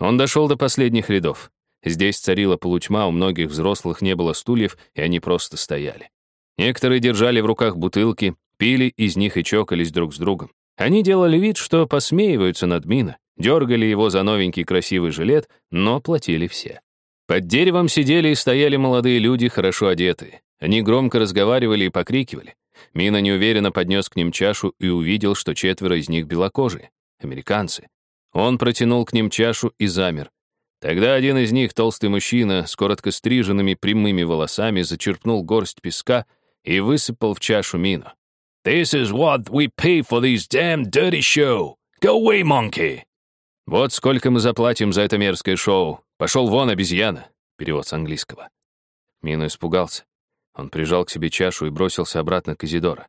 Он дошел до последних рядов. Здесь царила полутьма, у многих взрослых не было стульев, и они просто стояли. Некоторые держали в руках бутылки, пили из них и чокались друг с другом. Они делали вид, что посмеиваются над Мина, дергали его за новенький красивый жилет, но платили все. Под деревом сидели и стояли молодые люди, хорошо одетые. Они громко разговаривали и покрикивали. Мина неуверенно поднес к ним чашу и увидел, что четверо из них белокожие, американцы. Он протянул к ним чашу и замер. Тогда один из них, толстый мужчина с коротко стриженными прямыми волосами, зачерпнул горсть песка и высыпал в чашу Мину. «This is what we pay for this damn dirty show! Go away, monkey!» «Вот сколько мы заплатим за это мерзкое шоу. Пошел вон, обезьяна!» Перевод с английского. Мину испугался. Он прижал к себе чашу и бросился обратно к Изидора.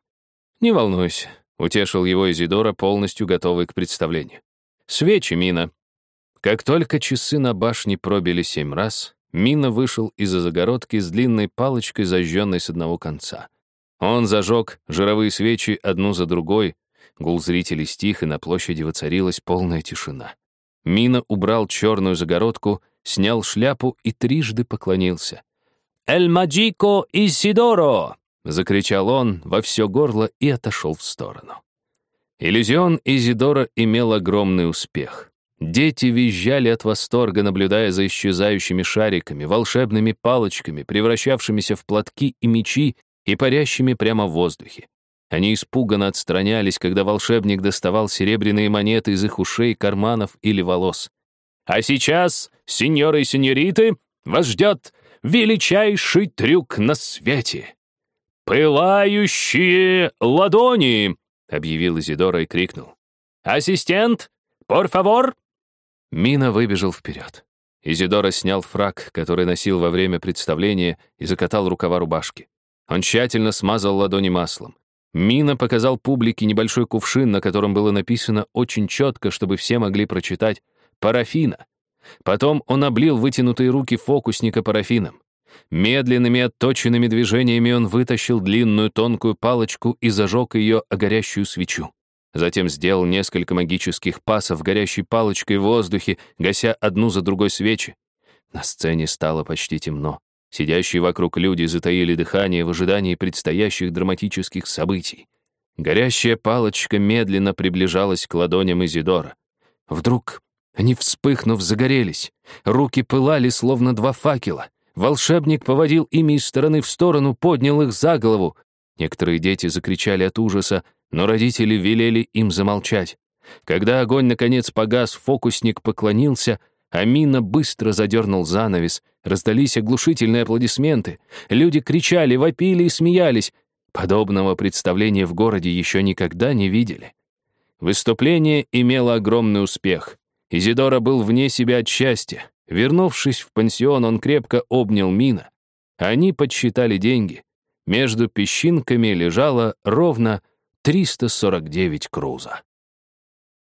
«Не волнуйся», — утешил его Изидора, полностью готовый к представлению. «Свечи, Мина». Как только часы на башне пробили семь раз, Мина вышел из-за загородки с длинной палочкой, зажженной с одного конца. Он зажег жировые свечи одну за другой, гул зрителей стих, и на площади воцарилась полная тишина. Мина убрал черную загородку, снял шляпу и трижды поклонился. «Эль Маджико Исидоро!» — закричал он во все горло и отошел в сторону. Иллюзион Изидора имел огромный успех. Дети визжали от восторга, наблюдая за исчезающими шариками, волшебными палочками, превращавшимися в платки и мечи и парящими прямо в воздухе. Они испуганно отстранялись, когда волшебник доставал серебряные монеты из их ушей, карманов или волос. «А сейчас, сеньоры и сеньориты, вас ждет величайший трюк на свете!» «Пылающие ладони!» — объявил Изидора и крикнул. «Ассистент, por favor!» Мина выбежал вперед. Изидора снял фраг, который носил во время представления, и закатал рукава рубашки. Он тщательно смазал ладони маслом. Мина показал публике небольшой кувшин, на котором было написано очень четко, чтобы все могли прочитать «парафина». Потом он облил вытянутые руки фокусника парафином. Медленными отточенными движениями он вытащил длинную тонкую палочку и зажег ее о горящую свечу. Затем сделал несколько магических пасов горящей палочкой в воздухе, гася одну за другой свечи. На сцене стало почти темно. Сидящие вокруг люди затаили дыхание в ожидании предстоящих драматических событий. Горящая палочка медленно приближалась к ладоням Изидора. Вдруг они, вспыхнув, загорелись. Руки пылали, словно два факела. Волшебник поводил ими из стороны в сторону, поднял их за голову. Некоторые дети закричали от ужаса, но родители велели им замолчать. Когда огонь наконец погас, фокусник поклонился — Амина быстро задернул занавес, раздались оглушительные аплодисменты. Люди кричали, вопили и смеялись. Подобного представления в городе еще никогда не видели. Выступление имело огромный успех. Изидора был вне себя от счастья. Вернувшись в пансион, он крепко обнял Мина. Они подсчитали деньги. Между песчинками лежало ровно 349 круза.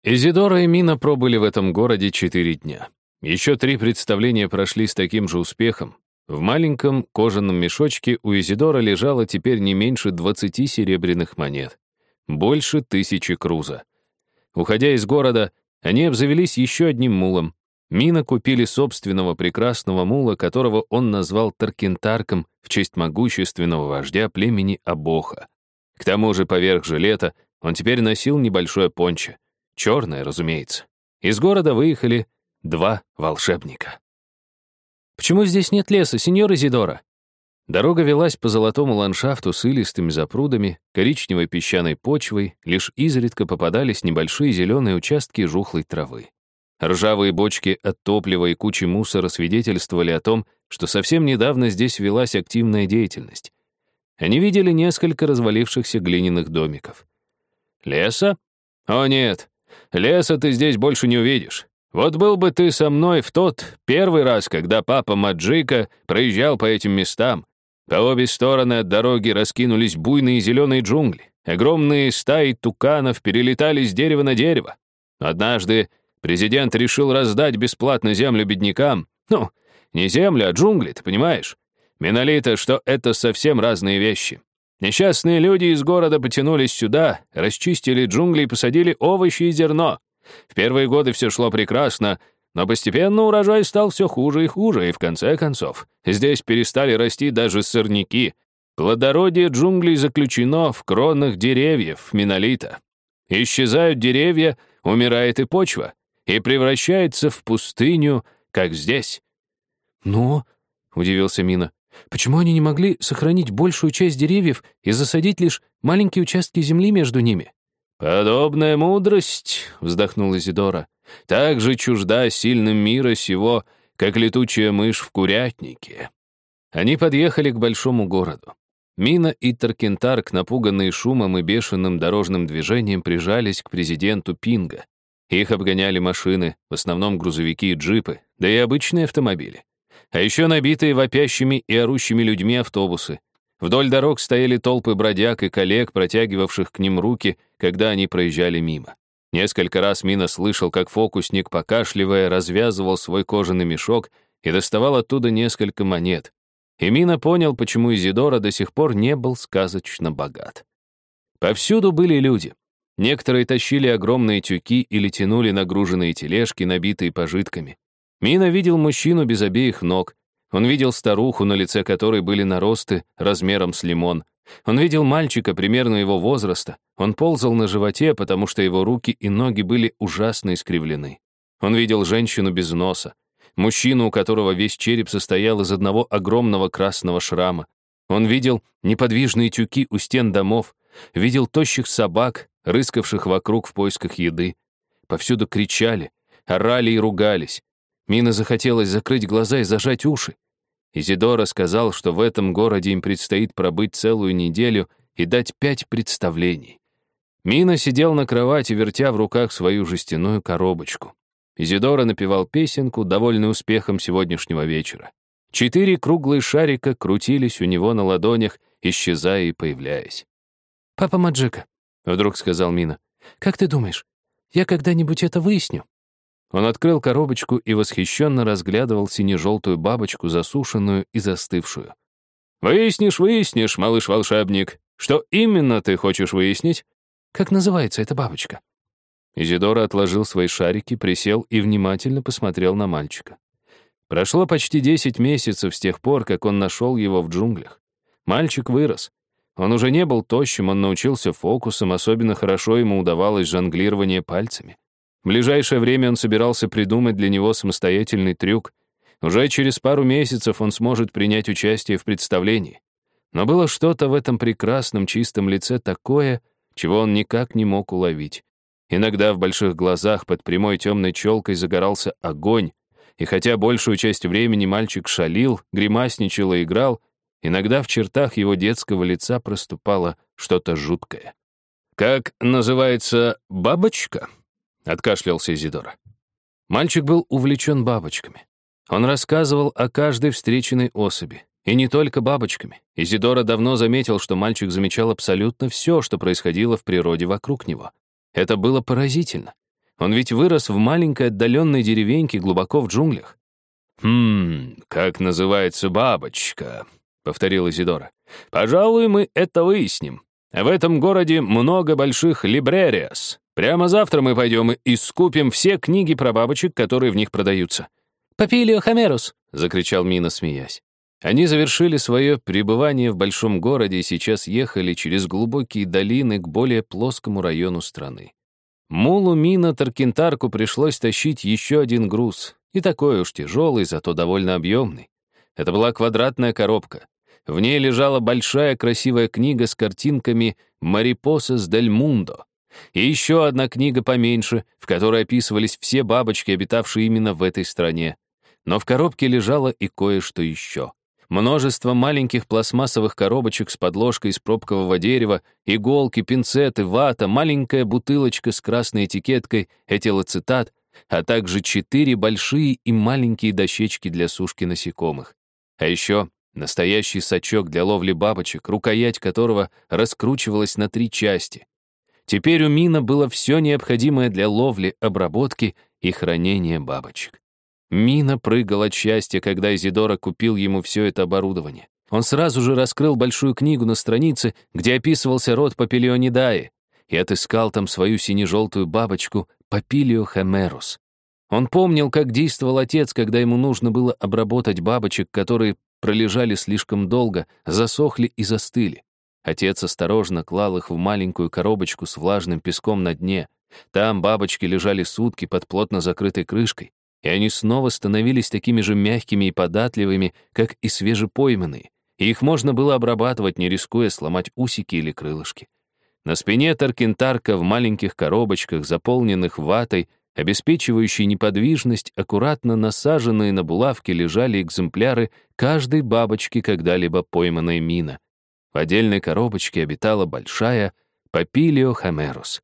Изидора и Мина пробыли в этом городе четыре дня. Еще три представления прошли с таким же успехом. В маленьком кожаном мешочке у Изидора лежало теперь не меньше 20 серебряных монет. Больше тысячи круза. Уходя из города, они обзавелись еще одним мулом. Мина купили собственного прекрасного мула, которого он назвал Таркентарком в честь могущественного вождя племени Абоха. К тому же поверх жилета он теперь носил небольшое пончо. Черное, разумеется. Из города выехали Два волшебника. «Почему здесь нет леса, сеньор Изидора?» Дорога велась по золотому ландшафту с илистыми запрудами, коричневой песчаной почвой, лишь изредка попадались небольшие зеленые участки жухлой травы. Ржавые бочки от топлива и кучи мусора свидетельствовали о том, что совсем недавно здесь велась активная деятельность. Они видели несколько развалившихся глиняных домиков. «Леса? О нет, леса ты здесь больше не увидишь. Вот был бы ты со мной в тот первый раз, когда папа Маджика проезжал по этим местам. По обе стороны от дороги раскинулись буйные зеленые джунгли. Огромные стаи туканов перелетали с дерева на дерево. Однажды президент решил раздать бесплатно землю беднякам. Ну, не землю, а джунгли, ты понимаешь? Минолита, что это совсем разные вещи. Несчастные люди из города потянулись сюда, расчистили джунгли и посадили овощи и зерно. В первые годы все шло прекрасно, но постепенно урожай стал все хуже и хуже, и в конце концов здесь перестали расти даже сорняки. Плодородие джунглей заключено в кронах деревьев минолита. Исчезают деревья, умирает и почва, и превращается в пустыню, как здесь. «Но», — удивился Мина, — «почему они не могли сохранить большую часть деревьев и засадить лишь маленькие участки земли между ними?» «Подобная мудрость», — вздохнул Изидора, «так же чужда сильным мира сего, как летучая мышь в курятнике». Они подъехали к большому городу. Мина и Таркентарк, напуганные шумом и бешеным дорожным движением, прижались к президенту Пинга. Их обгоняли машины, в основном грузовики и джипы, да и обычные автомобили. А еще набитые вопящими и орущими людьми автобусы. Вдоль дорог стояли толпы бродяг и коллег, протягивавших к ним руки, когда они проезжали мимо. Несколько раз Мина слышал, как фокусник, покашливая, развязывал свой кожаный мешок и доставал оттуда несколько монет. И Мина понял, почему Изидора до сих пор не был сказочно богат. Повсюду были люди. Некоторые тащили огромные тюки или тянули нагруженные тележки, набитые пожитками. Мина видел мужчину без обеих ног, он видел старуху, на лице которой были наросты размером с лимон. Он видел мальчика примерно его возраста. Он ползал на животе, потому что его руки и ноги были ужасно искривлены. Он видел женщину без носа, мужчину, у которого весь череп состоял из одного огромного красного шрама. Он видел неподвижные тюки у стен домов, видел тощих собак, рыскавших вокруг в поисках еды. Повсюду кричали, орали и ругались. Мина захотелось закрыть глаза и зажать уши. Изидора сказал, что в этом городе им предстоит пробыть целую неделю и дать пять представлений. Мина сидел на кровати, вертя в руках свою жестяную коробочку. Изидора напевал песенку, довольный успехом сегодняшнего вечера. Четыре круглые шарика крутились у него на ладонях, исчезая и появляясь. «Папа Маджика», — вдруг сказал Мина, — «как ты думаешь, я когда-нибудь это выясню?» Он открыл коробочку и восхищенно разглядывал сине-желтую бабочку, засушенную и застывшую. «Выяснишь, выяснишь, малыш-волшебник. Что именно ты хочешь выяснить?» «Как называется эта бабочка?» Изидора отложил свои шарики, присел и внимательно посмотрел на мальчика. Прошло почти 10 месяцев с тех пор, как он нашел его в джунглях. Мальчик вырос. Он уже не был тощим, он научился фокусам, особенно хорошо ему удавалось жонглирование пальцами. В ближайшее время он собирался придумать для него самостоятельный трюк. Уже через пару месяцев он сможет принять участие в представлении. Но было что-то в этом прекрасном чистом лице такое, чего он никак не мог уловить. Иногда в больших глазах под прямой темной челкой загорался огонь, и хотя большую часть времени мальчик шалил, гримасничал и играл, иногда в чертах его детского лица проступало что-то жуткое. «Как называется бабочка?» — откашлялся Изидора. Мальчик был увлечен бабочками. Он рассказывал о каждой встреченной особи. И не только бабочками. Изидора давно заметил, что мальчик замечал абсолютно все, что происходило в природе вокруг него. Это было поразительно. Он ведь вырос в маленькой отдаленной деревеньке глубоко в джунглях. «Хм, как называется бабочка?» — повторил Изидора. «Пожалуй, мы это выясним. В этом городе много больших либрериас. Прямо завтра мы пойдем и скупим все книги про бабочек, которые в них продаются». «Папилио Хамерус!» — закричал Мина, смеясь. Они завершили свое пребывание в большом городе и сейчас ехали через глубокие долины к более плоскому району страны. Мулу Мина Таркентарку пришлось тащить еще один груз, не такой уж тяжелый, зато довольно объемный. Это была квадратная коробка. В ней лежала большая красивая книга с картинками «Марипосас дель Мундо». И еще одна книга поменьше, в которой описывались все бабочки, обитавшие именно в этой стране. Но в коробке лежало и кое-что еще. Множество маленьких пластмассовых коробочек с подложкой из пробкового дерева, иголки, пинцеты, вата, маленькая бутылочка с красной этикеткой, этилоцитат, а также четыре большие и маленькие дощечки для сушки насекомых. А еще настоящий сачок для ловли бабочек, рукоять которого раскручивалась на три части. Теперь у Мина было все необходимое для ловли, обработки и хранения бабочек. Мина прыгал от счастья, когда Изидора купил ему все это оборудование. Он сразу же раскрыл большую книгу на странице, где описывался род Папилионидаи, и отыскал там свою сине-желтую бабочку Папилио хемерус. Он помнил, как действовал отец, когда ему нужно было обработать бабочек, которые пролежали слишком долго, засохли и застыли. Отец осторожно клал их в маленькую коробочку с влажным песком на дне. Там бабочки лежали сутки под плотно закрытой крышкой и они снова становились такими же мягкими и податливыми, как и свежепойманные, и их можно было обрабатывать, не рискуя сломать усики или крылышки. На спине Таркентарка в маленьких коробочках, заполненных ватой, обеспечивающей неподвижность, аккуратно насаженные на булавки лежали экземпляры каждой бабочки, когда-либо пойманной мина. В отдельной коробочке обитала большая Папилио хамерус.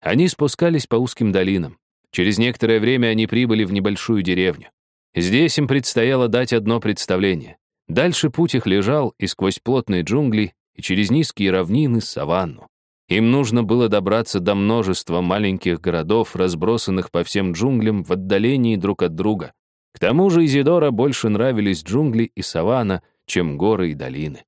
Они спускались по узким долинам. Через некоторое время они прибыли в небольшую деревню. Здесь им предстояло дать одно представление. Дальше путь их лежал и сквозь плотные джунгли, и через низкие равнины саванну. Им нужно было добраться до множества маленьких городов, разбросанных по всем джунглям в отдалении друг от друга. К тому же Изидора больше нравились джунгли и саванна, чем горы и долины.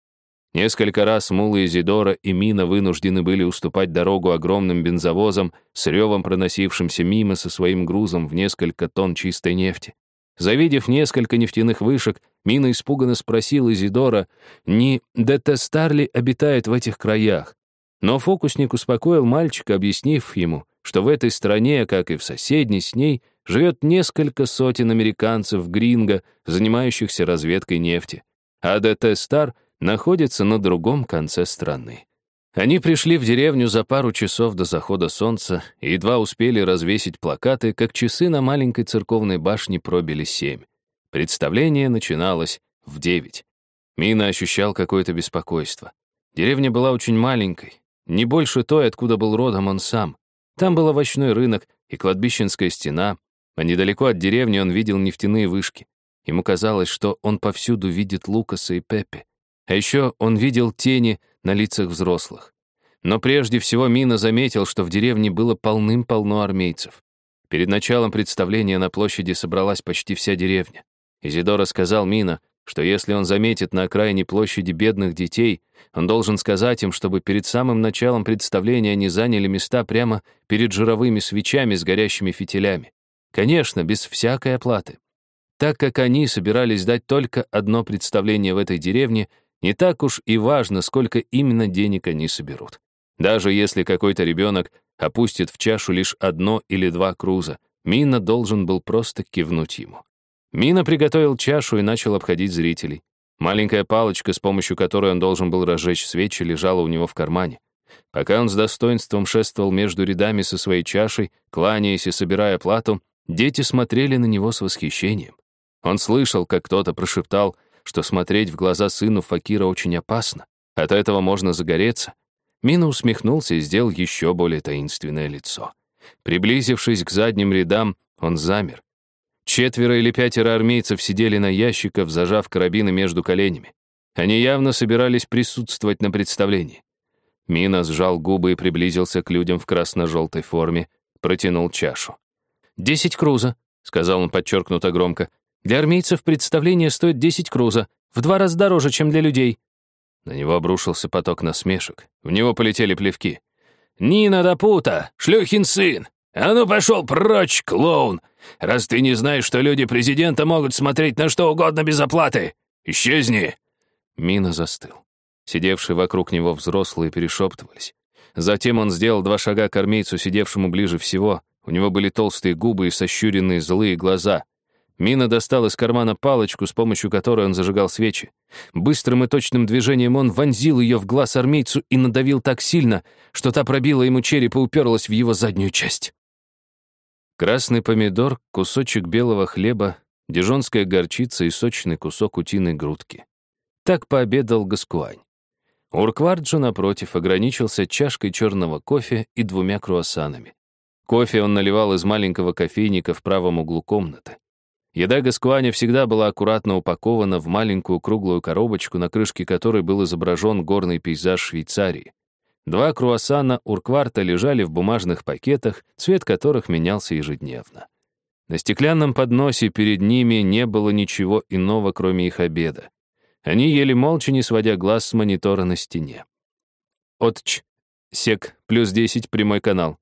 Несколько раз Мула Изидора и Мина вынуждены были уступать дорогу огромным бензовозам с ревом проносившимся мимо со своим грузом в несколько тонн чистой нефти. Завидев несколько нефтяных вышек, Мина испуганно спросил Изидора, не Детестар ли обитает в этих краях. Но фокусник успокоил мальчика, объяснив ему, что в этой стране, как и в соседней с ней, живет несколько сотен американцев гринго, занимающихся разведкой нефти. А Детестар находится на другом конце страны. Они пришли в деревню за пару часов до захода солнца и едва успели развесить плакаты, как часы на маленькой церковной башне пробили семь. Представление начиналось в девять. Мина ощущал какое-то беспокойство. Деревня была очень маленькой, не больше той, откуда был родом он сам. Там был овощной рынок и кладбищенская стена, а недалеко от деревни он видел нефтяные вышки. Ему казалось, что он повсюду видит Лукаса и Пеппи. А еще он видел тени на лицах взрослых. Но прежде всего Мина заметил, что в деревне было полным-полно армейцев. Перед началом представления на площади собралась почти вся деревня. Изидора сказал Мина, что если он заметит на окраине площади бедных детей, он должен сказать им, чтобы перед самым началом представления они заняли места прямо перед жировыми свечами с горящими фитилями. Конечно, без всякой оплаты. Так как они собирались дать только одно представление в этой деревне, не так уж и важно, сколько именно денег они соберут. Даже если какой-то ребенок опустит в чашу лишь одно или два круза, Мина должен был просто кивнуть ему. Мина приготовил чашу и начал обходить зрителей. Маленькая палочка, с помощью которой он должен был разжечь свечи, лежала у него в кармане. Пока он с достоинством шествовал между рядами со своей чашей, кланяясь и собирая плату, дети смотрели на него с восхищением. Он слышал, как кто-то прошептал, что смотреть в глаза сыну Факира очень опасно. От этого можно загореться. Мина усмехнулся и сделал еще более таинственное лицо. Приблизившись к задним рядам, он замер. Четверо или пятеро армейцев сидели на ящиках, зажав карабины между коленями. Они явно собирались присутствовать на представлении. Мина сжал губы и приблизился к людям в красно-желтой форме, протянул чашу. «Десять круза», — сказал он подчеркнуто громко. «Для армейцев представление стоит десять круза, в два раза дороже, чем для людей». На него обрушился поток насмешек. В него полетели плевки. «Нина Дапута, шлюхин сын! А ну пошел прочь, клоун! Раз ты не знаешь, что люди президента могут смотреть на что угодно без оплаты! Исчезни!» Мина застыл. Сидевшие вокруг него взрослые перешептывались. Затем он сделал два шага к армейцу, сидевшему ближе всего. У него были толстые губы и сощуренные злые глаза. Мина достал из кармана палочку, с помощью которой он зажигал свечи. Быстрым и точным движением он вонзил ее в глаз армейцу и надавил так сильно, что та пробила ему череп и уперлась в его заднюю часть. Красный помидор, кусочек белого хлеба, дижонская горчица и сочный кусок утиной грудки. Так пообедал Гаскуань. Урквард же, напротив, ограничился чашкой черного кофе и двумя круассанами. Кофе он наливал из маленького кофейника в правом углу комнаты. Еда Гаскуаня всегда была аккуратно упакована в маленькую круглую коробочку, на крышке которой был изображен горный пейзаж Швейцарии. Два круассана Уркварта лежали в бумажных пакетах, цвет которых менялся ежедневно. На стеклянном подносе перед ними не было ничего иного, кроме их обеда. Они ели молча, не сводя глаз с монитора на стене. Отч. Сек. Плюс 10. Прямой канал.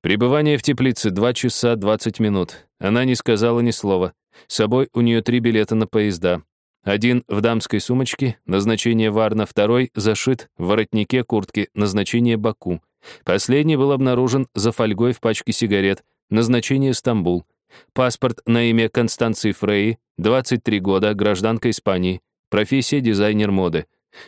Пребывание в теплице 2 часа 20 минут. Она не сказала ни слова. С собой у нее три билета на поезда. Один в дамской сумочке, назначение Варна, второй зашит в воротнике куртки, назначение Баку. Последний был обнаружен за фольгой в пачке сигарет, назначение Стамбул. Паспорт на имя Констанции Фрей, 23 года, гражданка Испании. Профессия дизайнер моды.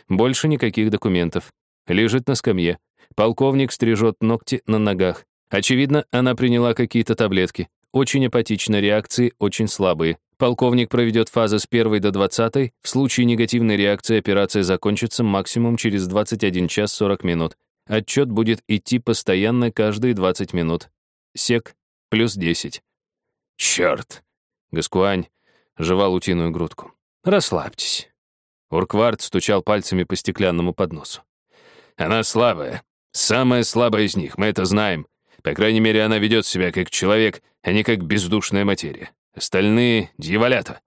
Больше никаких документов. Лежит на скамье. Полковник стрижет ногти на ногах. Очевидно, она приняла какие-то таблетки. Очень апатична, реакции очень слабые. Полковник проведет фазы с 1 до 20. В случае негативной реакции операция закончится максимум через 21 час 40 минут. Отчет будет идти постоянно каждые 20 минут. Сек плюс 10. Черт! Гаскуань жевал утиную грудку. Расслабьтесь. Урквард стучал пальцами по стеклянному подносу. Она слабая. Самая слабая из них, мы это знаем. По крайней мере, она ведет себя как человек, а не как бездушная материя. Остальные — дьяволята».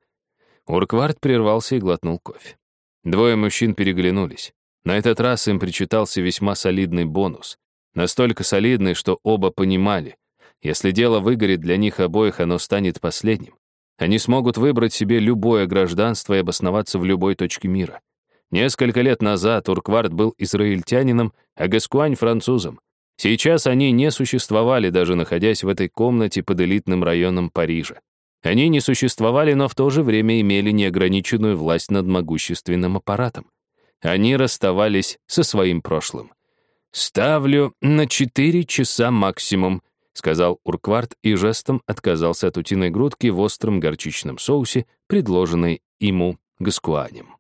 Урквард прервался и глотнул кофе. Двое мужчин переглянулись. На этот раз им причитался весьма солидный бонус. Настолько солидный, что оба понимали. Если дело выгорит для них обоих, оно станет последним. Они смогут выбрать себе любое гражданство и обосноваться в любой точке мира. Несколько лет назад Урквард был израильтянином, а Гаскуань — французом. Сейчас они не существовали, даже находясь в этой комнате под элитным районом Парижа. Они не существовали, но в то же время имели неограниченную власть над могущественным аппаратом. Они расставались со своим прошлым. «Ставлю на четыре часа максимум», — сказал Урквард и жестом отказался от утиной грудки в остром горчичном соусе, предложенной ему Гаскуанем.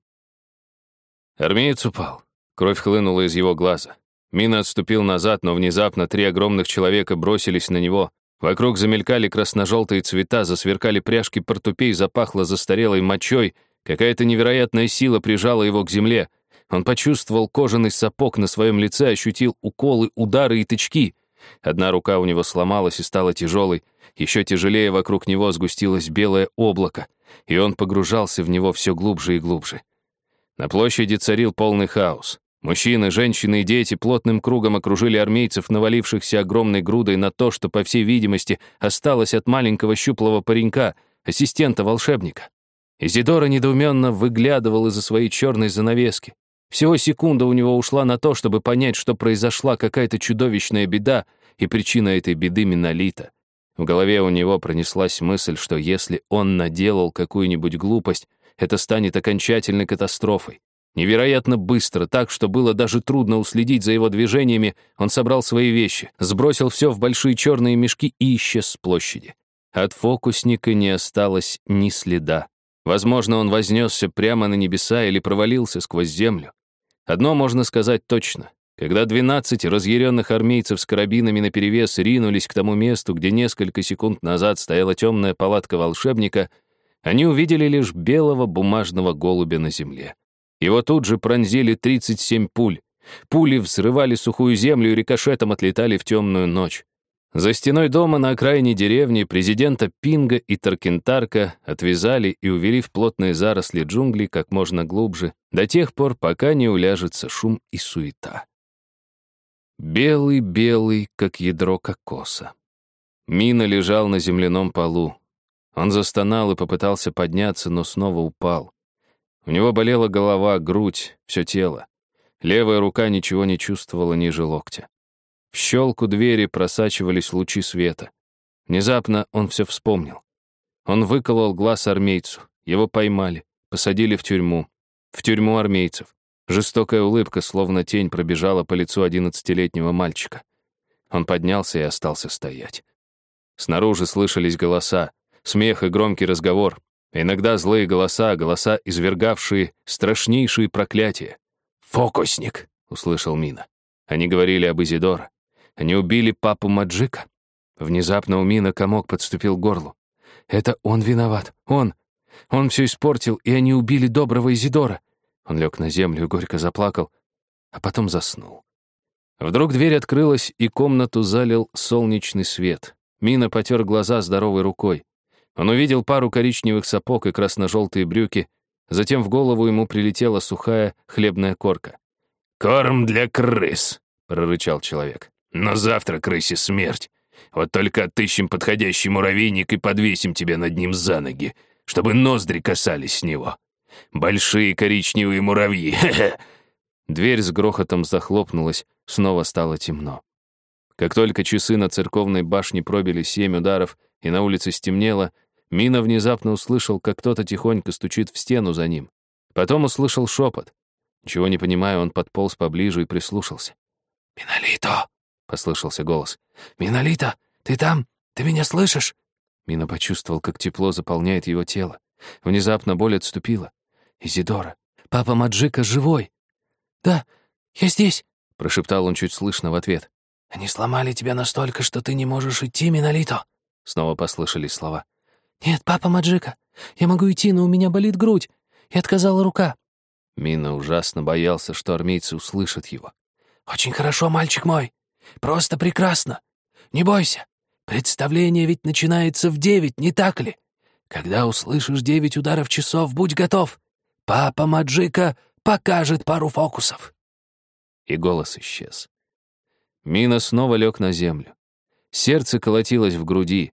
Армеец упал. Кровь хлынула из его глаза. Мина отступил назад, но внезапно три огромных человека бросились на него. Вокруг замелькали красно-желтые цвета, засверкали пряжки портупей, запахло застарелой мочой. Какая-то невероятная сила прижала его к земле. Он почувствовал кожаный сапог на своем лице, ощутил уколы, удары и тычки. Одна рука у него сломалась и стала тяжелой, еще тяжелее вокруг него сгустилось белое облако, и он погружался в него все глубже и глубже. На площади царил полный хаос. Мужчины, женщины и дети плотным кругом окружили армейцев, навалившихся огромной грудой на то, что, по всей видимости, осталось от маленького щуплого паренька, ассистента волшебника. Изидора недоуменно выглядывал из-за своей черной занавески. Всего секунда у него ушла на то, чтобы понять, что произошла какая-то чудовищная беда, и причина этой беды — Минолита. В голове у него пронеслась мысль, что если он наделал какую-нибудь глупость, это станет окончательной катастрофой. Невероятно быстро, так, что было даже трудно уследить за его движениями, он собрал свои вещи, сбросил все в большие черные мешки и исчез с площади. От фокусника не осталось ни следа. Возможно, он вознесся прямо на небеса или провалился сквозь землю. Одно можно сказать точно. Когда 12 разъяренных армейцев с карабинами наперевес ринулись к тому месту, где несколько секунд назад стояла темная палатка волшебника, они увидели лишь белого бумажного голубя на земле. Его тут же пронзили 37 пуль. Пули взрывали сухую землю и рикошетом отлетали в темную ночь. За стеной дома на окраине деревни президента Пинга и Таркентарка отвязали и увели в плотные заросли джунглей как можно глубже, до тех пор, пока не уляжется шум и суета. Белый-белый, как ядро кокоса. Мина лежал на земляном полу. Он застонал и попытался подняться, но снова упал. У него болела голова, грудь, все тело. Левая рука ничего не чувствовала ниже локтя. В щелку двери просачивались лучи света. Внезапно он все вспомнил. Он выколол глаз армейцу. Его поймали, посадили в тюрьму. В тюрьму армейцев. Жестокая улыбка, словно тень, пробежала по лицу одиннадцатилетнего мальчика. Он поднялся и остался стоять. Снаружи слышались голоса, смех и громкий разговор. Иногда злые голоса, голоса, извергавшие страшнейшие проклятия. «Фокусник!» — услышал Мина. Они говорили об Изидора. Они убили папу Маджика. Внезапно у Мина комок подступил к горлу. Это он виноват. Он. Он все испортил, и они убили доброго Изидора. Он лег на землю и горько заплакал, а потом заснул. Вдруг дверь открылась, и комнату залил солнечный свет. Мина потер глаза здоровой рукой. Он увидел пару коричневых сапог и красно-желтые брюки, затем в голову ему прилетела сухая хлебная корка. «Корм для крыс», — прорычал человек. «Но завтра крысе смерть. Вот только отыщем подходящий муравейник и подвесим тебя над ним за ноги, чтобы ноздри касались с него. Большие коричневые муравьи, Дверь с грохотом захлопнулась, снова стало темно. Как только часы на церковной башне пробили семь ударов и на улице стемнело, Мина внезапно услышал, как кто-то тихонько стучит в стену за ним. Потом услышал шепот. Ничего не понимая, он подполз поближе и прислушался. «Минолито!» — послышался голос. «Минолито, ты там? Ты меня слышишь?» Мина почувствовал, как тепло заполняет его тело. Внезапно боль отступила. «Изидора, папа Маджика живой!» «Да, я здесь!» — прошептал он чуть слышно в ответ. «Они сломали тебя настолько, что ты не можешь идти, Минолито!» Снова послышались слова. «Нет, папа Маджика, я могу идти, но у меня болит грудь, и отказала рука». Мина ужасно боялся, что армейцы услышат его. «Очень хорошо, мальчик мой. Просто прекрасно. Не бойся. Представление ведь начинается в девять, не так ли? Когда услышишь девять ударов часов, будь готов. Папа Маджика покажет пару фокусов». И голос исчез. Мина снова лег на землю. Сердце колотилось в груди.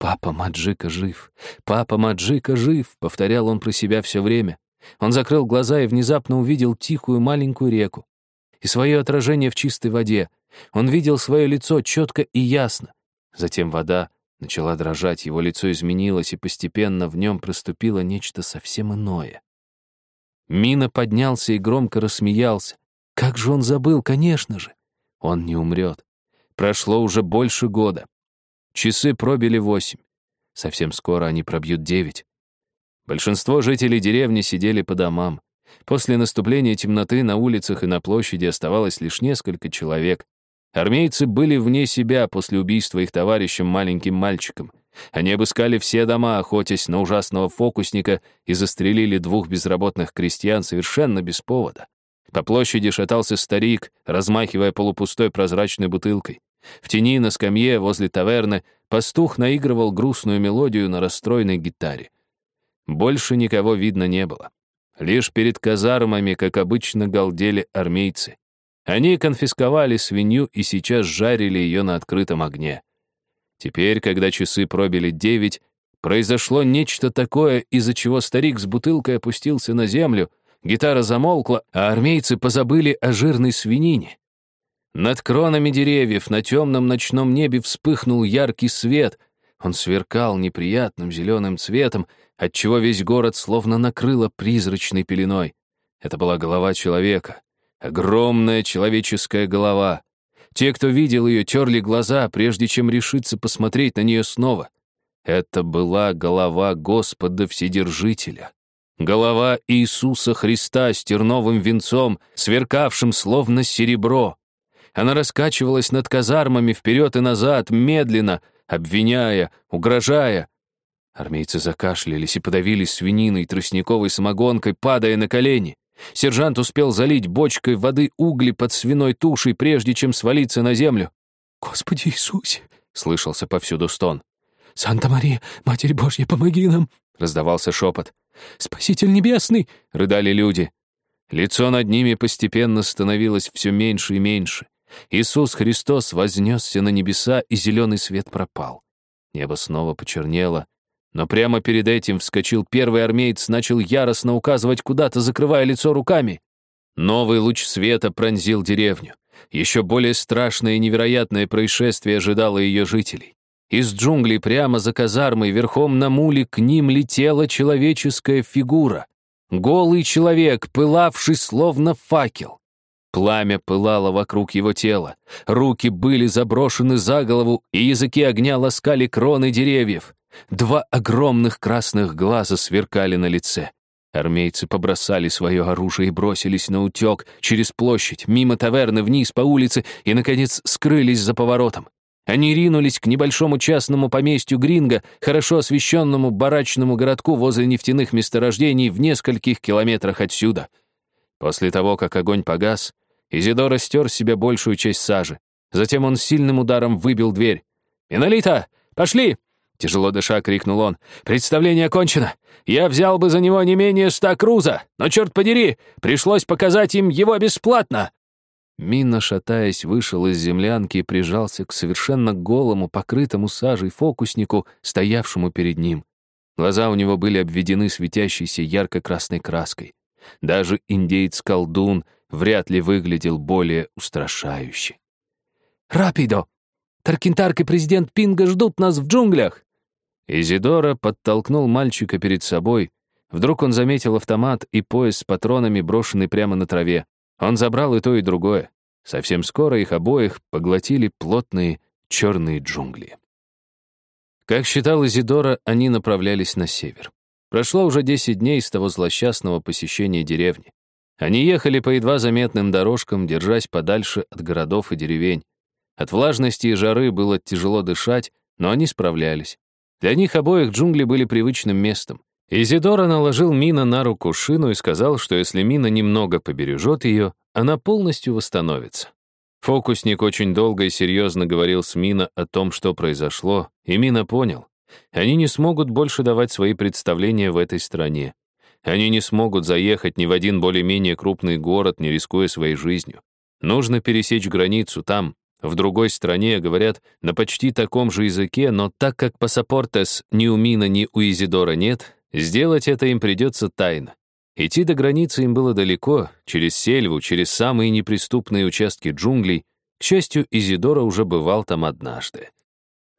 «Папа Маджика жив! Папа Маджика жив!» — повторял он про себя все время. Он закрыл глаза и внезапно увидел тихую маленькую реку. И свое отражение в чистой воде. Он видел свое лицо четко и ясно. Затем вода начала дрожать, его лицо изменилось, и постепенно в нем проступило нечто совсем иное. Мина поднялся и громко рассмеялся. Как же он забыл, конечно же. Он не умрет. Прошло уже больше года. Часы пробили восемь. Совсем скоро они пробьют девять. Большинство жителей деревни сидели по домам. После наступления темноты на улицах и на площади оставалось лишь несколько человек. Армейцы были вне себя после убийства их товарищем маленьким мальчиком. Они обыскали все дома, охотясь на ужасного фокусника, и застрелили двух безработных крестьян совершенно без повода. По площади шатался старик, размахивая полупустой прозрачной бутылкой. В тени на скамье возле таверны пастух наигрывал грустную мелодию на расстроенной гитаре. Больше никого видно не было. Лишь перед казармами, как обычно, галдели армейцы. Они конфисковали свинью и сейчас жарили ее на открытом огне. Теперь, когда часы пробили девять, произошло нечто такое, из-за чего старик с бутылкой опустился на землю, гитара замолкла, а армейцы позабыли о жирной свинине. Над кронами деревьев на темном ночном небе вспыхнул яркий свет. Он сверкал неприятным зеленым цветом, отчего весь город словно накрыло призрачной пеленой. Это была голова человека. Огромная человеческая голова. Те, кто видел ее, терли глаза, прежде чем решиться посмотреть на нее снова. Это была голова Господа Вседержителя. Голова Иисуса Христа с терновым венцом, сверкавшим словно серебро. Она раскачивалась над казармами вперед и назад, медленно, обвиняя, угрожая. Армейцы закашлялись и подавились свининой, тростниковой самогонкой, падая на колени. Сержант успел залить бочкой воды угли под свиной тушей, прежде чем свалиться на землю. «Господи Иисусе!» — слышался повсюду стон. «Санта-Мария, Матерь Божья, помоги нам!» — раздавался шепот. «Спаситель небесный!» — рыдали люди. Лицо над ними постепенно становилось все меньше и меньше. Иисус Христос вознесся на небеса, и зеленый свет пропал. Небо снова почернело, но прямо перед этим вскочил первый армеец, начал яростно указывать куда-то, закрывая лицо руками. Новый луч света пронзил деревню. Еще более страшное и невероятное происшествие ожидало ее жителей. Из джунглей прямо за казармой верхом на муле к ним летела человеческая фигура. Голый человек, пылавший словно факел. Пламя пылало вокруг его тела, руки были заброшены за голову, и языки огня ласкали кроны деревьев. Два огромных красных глаза сверкали на лице. Армейцы побросали свое оружие и бросились на утек через площадь, мимо таверны, вниз по улице и, наконец, скрылись за поворотом. Они ринулись к небольшому частному поместью Гринга, хорошо освещенному барачному городку возле нефтяных месторождений в нескольких километрах отсюда. После того, как огонь погас, Изидор стер с себя большую часть сажи. Затем он сильным ударом выбил дверь. «Минолита, пошли!» Тяжело дыша, крикнул он. «Представление окончено! Я взял бы за него не менее ста круза, но, черт подери, пришлось показать им его бесплатно!» Мина, шатаясь, вышел из землянки и прижался к совершенно голому, покрытому сажей фокуснику, стоявшему перед ним. Глаза у него были обведены светящейся ярко-красной краской. Даже индеец-колдун вряд ли выглядел более устрашающе. «Рапидо! Таркинтарк и президент Пинга ждут нас в джунглях!» Изидора подтолкнул мальчика перед собой. Вдруг он заметил автомат и пояс с патронами, брошенный прямо на траве. Он забрал и то, и другое. Совсем скоро их обоих поглотили плотные черные джунгли. Как считал Изидора, они направлялись на север. Прошло уже 10 дней с того злосчастного посещения деревни. Они ехали по едва заметным дорожкам, держась подальше от городов и деревень. От влажности и жары было тяжело дышать, но они справлялись. Для них обоих джунгли были привычным местом. Изидора наложил Мина на руку шину и сказал, что если Мина немного побережет ее, она полностью восстановится. Фокусник очень долго и серьезно говорил с Мина о том, что произошло, и Мина понял. Они не смогут больше давать свои представления в этой стране. Они не смогут заехать ни в один более-менее крупный город, не рискуя своей жизнью. Нужно пересечь границу там, в другой стране, говорят на почти таком же языке, но так как пассапортес ни у Мина, ни у Изидора нет, сделать это им придется тайно. Идти до границы им было далеко, через сельву, через самые неприступные участки джунглей. К счастью, Изидора уже бывал там однажды.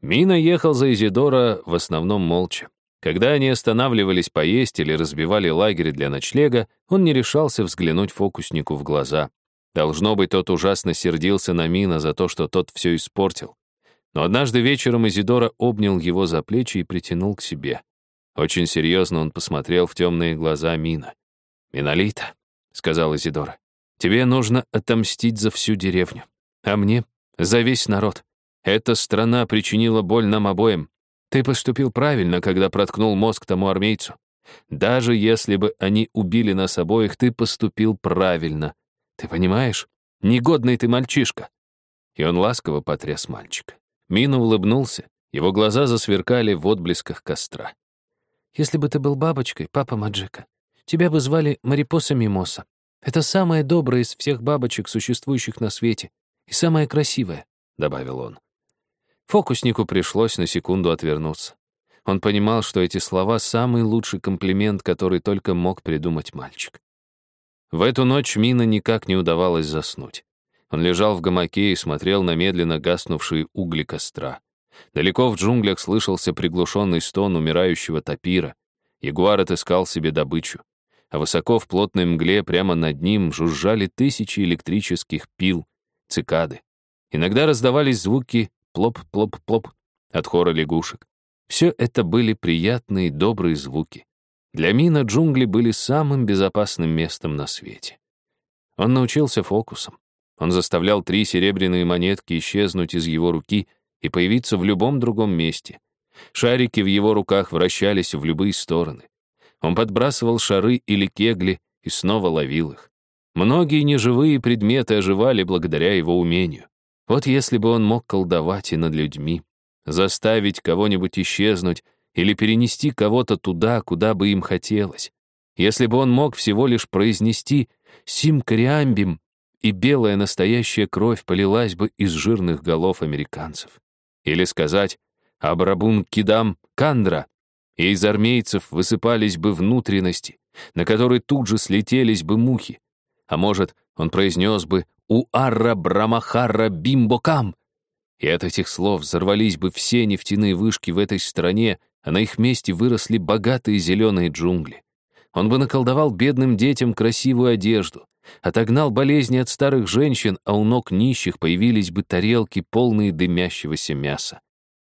Мина ехал за Изидора в основном молча. Когда они останавливались поесть или разбивали лагерь для ночлега, он не решался взглянуть фокуснику в глаза. Должно быть, тот ужасно сердился на Мина за то, что тот все испортил. Но однажды вечером Изидора обнял его за плечи и притянул к себе. Очень серьезно он посмотрел в темные глаза Мина. «Минолита», — сказал Изидора, — «тебе нужно отомстить за всю деревню, а мне — за весь народ. Эта страна причинила боль нам обоим, ты поступил правильно, когда проткнул мозг тому армейцу. Даже если бы они убили нас обоих, ты поступил правильно. Ты понимаешь? Негодный ты мальчишка!» И он ласково потряс мальчика. Мина улыбнулся, его глаза засверкали в отблесках костра. «Если бы ты был бабочкой, папа Маджика, тебя бы звали Марипоса Мимоса. Это самая добрая из всех бабочек, существующих на свете, и самая красивая», — добавил он. Фокуснику пришлось на секунду отвернуться. Он понимал, что эти слова — самый лучший комплимент, который только мог придумать мальчик. В эту ночь Мина никак не удавалось заснуть. Он лежал в гамаке и смотрел на медленно гаснувшие угли костра. Далеко в джунглях слышался приглушенный стон умирающего тапира. Ягуар отыскал себе добычу. А высоко в плотной мгле прямо над ним жужжали тысячи электрических пил, цикады. Иногда раздавались звуки плоп-плоп-плоп от хора лягушек. Все это были приятные, добрые звуки. Для Мина джунгли были самым безопасным местом на свете. Он научился фокусам. Он заставлял три серебряные монетки исчезнуть из его руки и появиться в любом другом месте. Шарики в его руках вращались в любые стороны. Он подбрасывал шары или кегли и снова ловил их. Многие неживые предметы оживали благодаря его умению. Вот если бы он мог колдовать и над людьми, заставить кого-нибудь исчезнуть или перенести кого-то туда, куда бы им хотелось. Если бы он мог всего лишь произнести «Сим кориамбим», и белая настоящая кровь полилась бы из жирных голов американцев. Или сказать «Абрабун кидам кандра», и из армейцев высыпались бы внутренности, на которые тут же слетелись бы мухи. А может, он произнес бы «Уарра брамахара бимбокам», и от этих слов взорвались бы все нефтяные вышки в этой стране, а на их месте выросли богатые зеленые джунгли. Он бы наколдовал бедным детям красивую одежду, отогнал болезни от старых женщин, а у ног нищих появились бы тарелки, полные дымящегося мяса.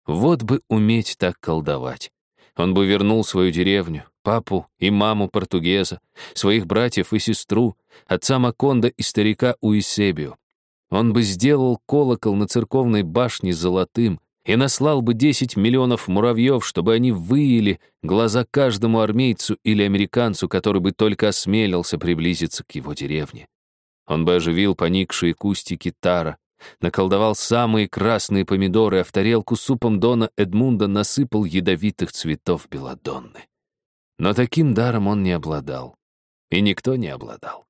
Вот бы уметь так колдовать. Он бы вернул свою деревню, папу и маму португеза, своих братьев и сестру, отца Маконда и старика Уисебио. Он бы сделал колокол на церковной башне золотым и наслал бы 10 миллионов муравьев, чтобы они выели глаза каждому армейцу или американцу, который бы только осмелился приблизиться к его деревне. Он бы оживил поникшие кустики тара, наколдовал самые красные помидоры, а в тарелку супом Дона Эдмунда насыпал ядовитых цветов белодонны. Но таким даром он не обладал. И никто не обладал.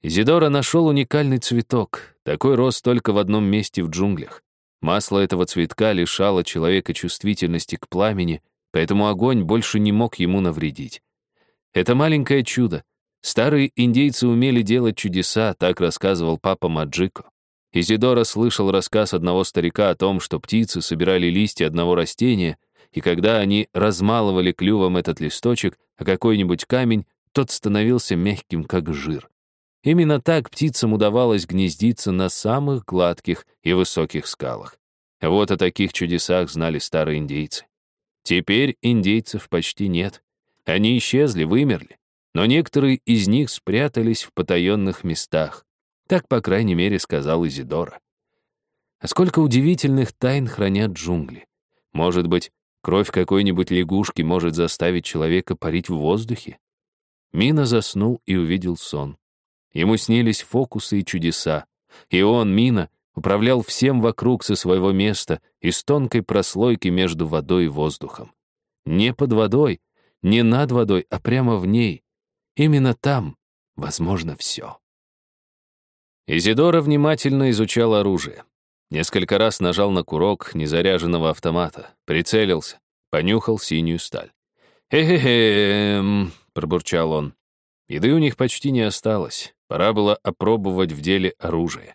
Изидора нашел уникальный цветок. Такой рос только в одном месте в джунглях. Масло этого цветка лишало человека чувствительности к пламени, поэтому огонь больше не мог ему навредить. Это маленькое чудо. Старые индейцы умели делать чудеса, так рассказывал папа Маджико. Изидора слышал рассказ одного старика о том, что птицы собирали листья одного растения, и когда они размалывали клювом этот листочек, а какой-нибудь камень, тот становился мягким, как жир. Именно так птицам удавалось гнездиться на самых гладких и высоких скалах. Вот о таких чудесах знали старые индейцы. Теперь индейцев почти нет. Они исчезли, вымерли. Но некоторые из них спрятались в потаенных местах. Так, по крайней мере, сказал Изидора. А сколько удивительных тайн хранят джунгли. Может быть, кровь какой-нибудь лягушки может заставить человека парить в воздухе? Мина заснул и увидел сон. Ему снились фокусы и чудеса. И он, Мина, управлял всем вокруг со своего места из тонкой прослойки между водой и воздухом. Не под водой, не над водой, а прямо в ней. Именно там возможно все. Изидора внимательно изучал оружие. Несколько раз нажал на курок незаряженного автомата, прицелился, понюхал синюю сталь. «Хе-хе-хе», — пробурчал он. Еды у них почти не осталось. Пора было опробовать в деле оружие.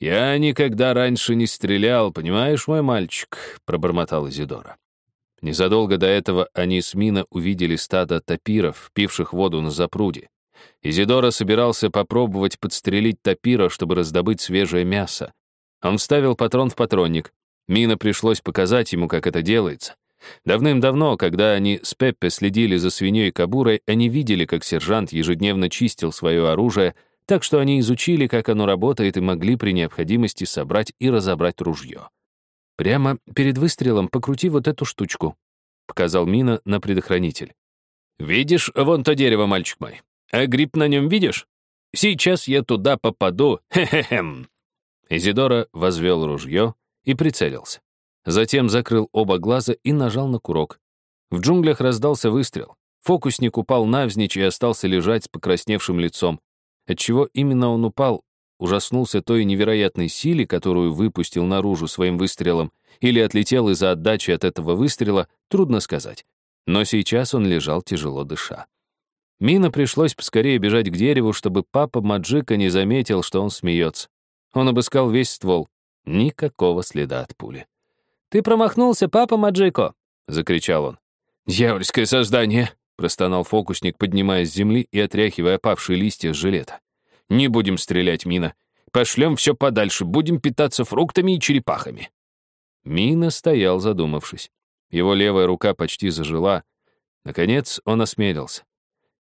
«Я никогда раньше не стрелял, понимаешь, мой мальчик?» — пробормотал Изидора. Незадолго до этого они с Мина увидели стадо тапиров, пивших воду на запруде. Изидора собирался попробовать подстрелить тапира, чтобы раздобыть свежее мясо. Он вставил патрон в патронник. Мина пришлось показать ему, как это делается. Давным-давно, когда они с Пеппе следили за свиньей Кабурой, они видели, как сержант ежедневно чистил свое оружие, так что они изучили, как оно работает, и могли при необходимости собрать и разобрать ружье. «Прямо перед выстрелом покрути вот эту штучку», — показал Мина на предохранитель. «Видишь вон то дерево, мальчик мой? А гриб на нем видишь? Сейчас я туда попаду. Хе-хе-хем. Изидора возвел ружье и прицелился. Затем закрыл оба глаза и нажал на курок. В джунглях раздался выстрел. Фокусник упал навзничь и остался лежать с покрасневшим лицом. Отчего именно он упал, ужаснулся той невероятной силе, которую выпустил наружу своим выстрелом, или отлетел из-за отдачи от этого выстрела, трудно сказать. Но сейчас он лежал тяжело дыша. Мина пришлось поскорее бежать к дереву, чтобы папа Маджика не заметил, что он смеется. Он обыскал весь ствол. Никакого следа от пули. «Ты промахнулся, папа Маджико!» — закричал он. «Дьявольское создание!» — простонал фокусник, поднимаясь с земли и отряхивая опавшие листья с жилета. «Не будем стрелять, Мина. Пошлем все подальше, будем питаться фруктами и черепахами». Мина стоял, задумавшись. Его левая рука почти зажила. Наконец он осмелился.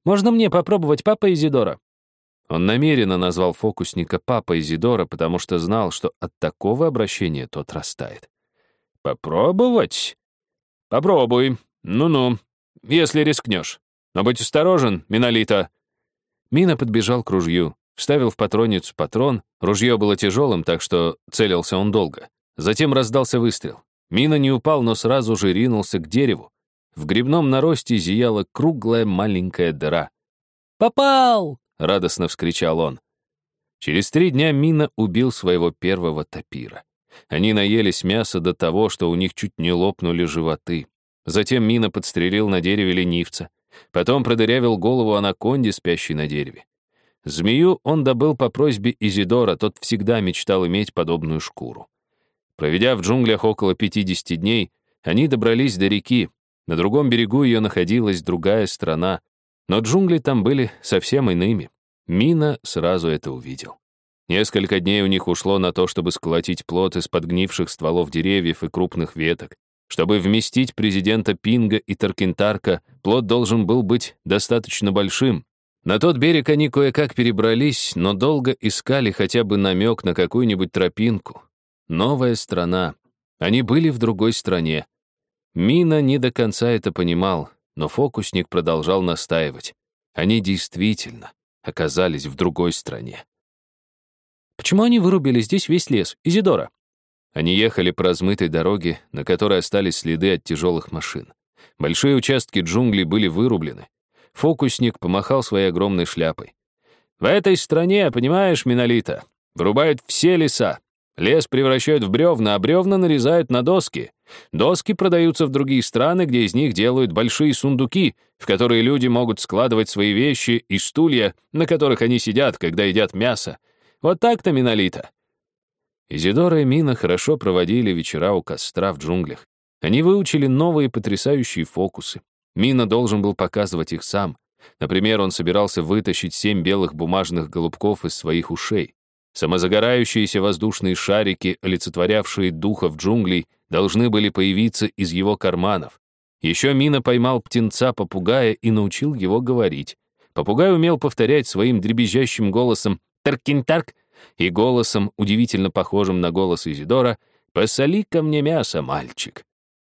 «Можно мне попробовать папа Изидора?» Он намеренно назвал фокусника папа Изидора, потому что знал, что от такого обращения тот растает. «Попробовать?» «Попробуй. Ну-ну, если рискнешь. Но будь осторожен, Минолита». Мина подбежал к ружью, вставил в патронницу патрон. Ружье было тяжелым, так что целился он долго. Затем раздался выстрел. Мина не упал, но сразу же ринулся к дереву. В грибном наросте зияла круглая маленькая дыра. «Попал!» — радостно вскричал он. Через три дня Мина убил своего первого тапира. Они наелись мяса до того, что у них чуть не лопнули животы. Затем Мина подстрелил на дереве ленивца. Потом продырявил голову анаконде, спящей на дереве. Змею он добыл по просьбе Изидора, тот всегда мечтал иметь подобную шкуру. Проведя в джунглях около 50 дней, они добрались до реки. На другом берегу ее находилась другая страна, но джунгли там были совсем иными. Мина сразу это увидел. Несколько дней у них ушло на то, чтобы сколотить плод из подгнивших стволов деревьев и крупных веток. Чтобы вместить президента Пинга и Таркентарка, плод должен был быть достаточно большим. На тот берег они кое-как перебрались, но долго искали хотя бы намек на какую-нибудь тропинку. Новая страна. Они были в другой стране. Мина не до конца это понимал, но фокусник продолжал настаивать. Они действительно оказались в другой стране. «Почему они вырубили здесь весь лес, Изидора?» Они ехали по размытой дороге, на которой остались следы от тяжелых машин. Большие участки джунглей были вырублены. Фокусник помахал своей огромной шляпой. «В этой стране, понимаешь, Минолита, вырубают все леса. Лес превращают в бревна, а бревна нарезают на доски. Доски продаются в другие страны, где из них делают большие сундуки, в которые люди могут складывать свои вещи и стулья, на которых они сидят, когда едят мясо. Вот так-то, Минолита. Изидора и Мина хорошо проводили вечера у костра в джунглях. Они выучили новые потрясающие фокусы. Мина должен был показывать их сам. Например, он собирался вытащить семь белых бумажных голубков из своих ушей. Самозагорающиеся воздушные шарики, олицетворявшие духов джунглей, должны были появиться из его карманов. Еще Мина поймал птенца-попугая и научил его говорить. Попугай умел повторять своим дребезжащим голосом «Таркин-тарк», и голосом, удивительно похожим на голос Изидора, «Посоли ко мне мясо, мальчик».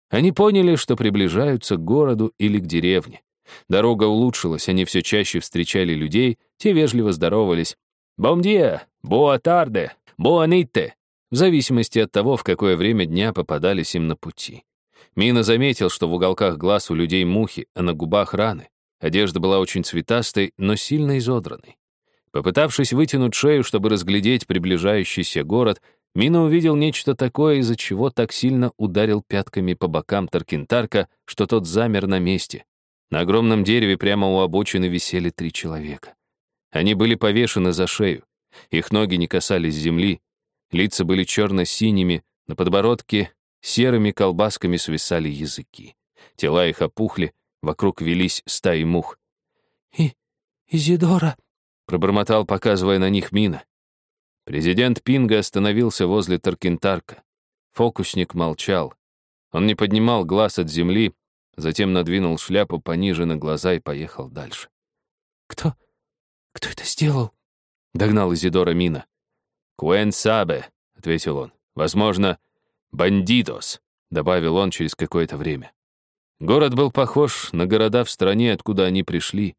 Они поняли, что приближаются к городу или к деревне. Дорога улучшилась, они все чаще встречали людей, те вежливо здоровались. «Бом диа! Боа тарде! Боа нитте!» в зависимости от того, в какое время дня попадались им на пути. Мина заметил, что в уголках глаз у людей мухи, а на губах раны. Одежда была очень цветастой, но сильно изодранной. Попытавшись вытянуть шею, чтобы разглядеть приближающийся город, Мина увидел нечто такое, из-за чего так сильно ударил пятками по бокам Таркинтарка, что тот замер на месте. На огромном дереве прямо у обочины висели три человека. Они были повешены за шею. Их ноги не касались земли. Лица были черно-синими, на подбородке серыми колбасками свисали языки. Тела их опухли, вокруг велись стаи мух. «И... Изидора», пробормотал, показывая на них мина. Президент Пинга остановился возле Таркинтарка. Фокусник молчал. Он не поднимал глаз от земли, затем надвинул шляпу пониже на глаза и поехал дальше. «Кто? Кто это сделал?» — догнал Изидора Мина. «Куэн Сабе», — ответил он. «Возможно, бандитос», — добавил он через какое-то время. Город был похож на города в стране, откуда они пришли.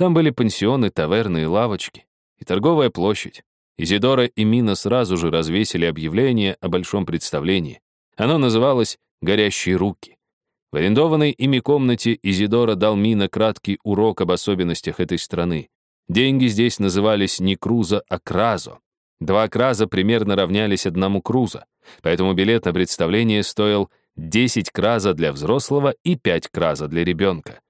Там были пансионы, таверны и лавочки. и торговая площадь. Изидора и Мина сразу же развесили объявление о большом представлении. Оно называлось «Горящие руки». В арендованной ими комнате Изидора дал Мина краткий урок об особенностях этой страны. Деньги здесь назывались не круза, а кразо. Два краза примерно равнялись одному круза, поэтому билет на представление стоил 10 краза для взрослого и 5 краза для ребенка.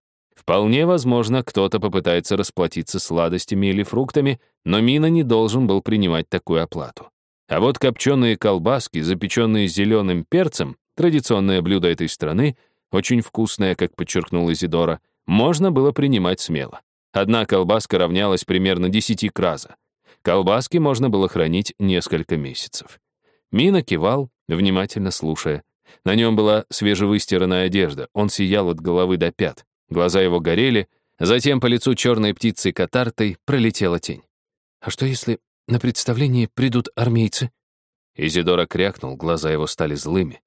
Вполне возможно, кто-то попытается расплатиться сладостями или фруктами, но Мина не должен был принимать такую оплату. А вот копченые колбаски, запеченные зеленым перцем, традиционное блюдо этой страны, очень вкусное, как подчеркнул Изидора, можно было принимать смело. Одна колбаска равнялась примерно 10 краза. Колбаски можно было хранить несколько месяцев. Мина кивал, внимательно слушая. На нем была свежевыстиранная одежда, он сиял от головы до пят. Глаза его горели, затем по лицу черной птицы катартой пролетела тень. «А что если на представлении придут армейцы?» Изидора крякнул, глаза его стали злыми.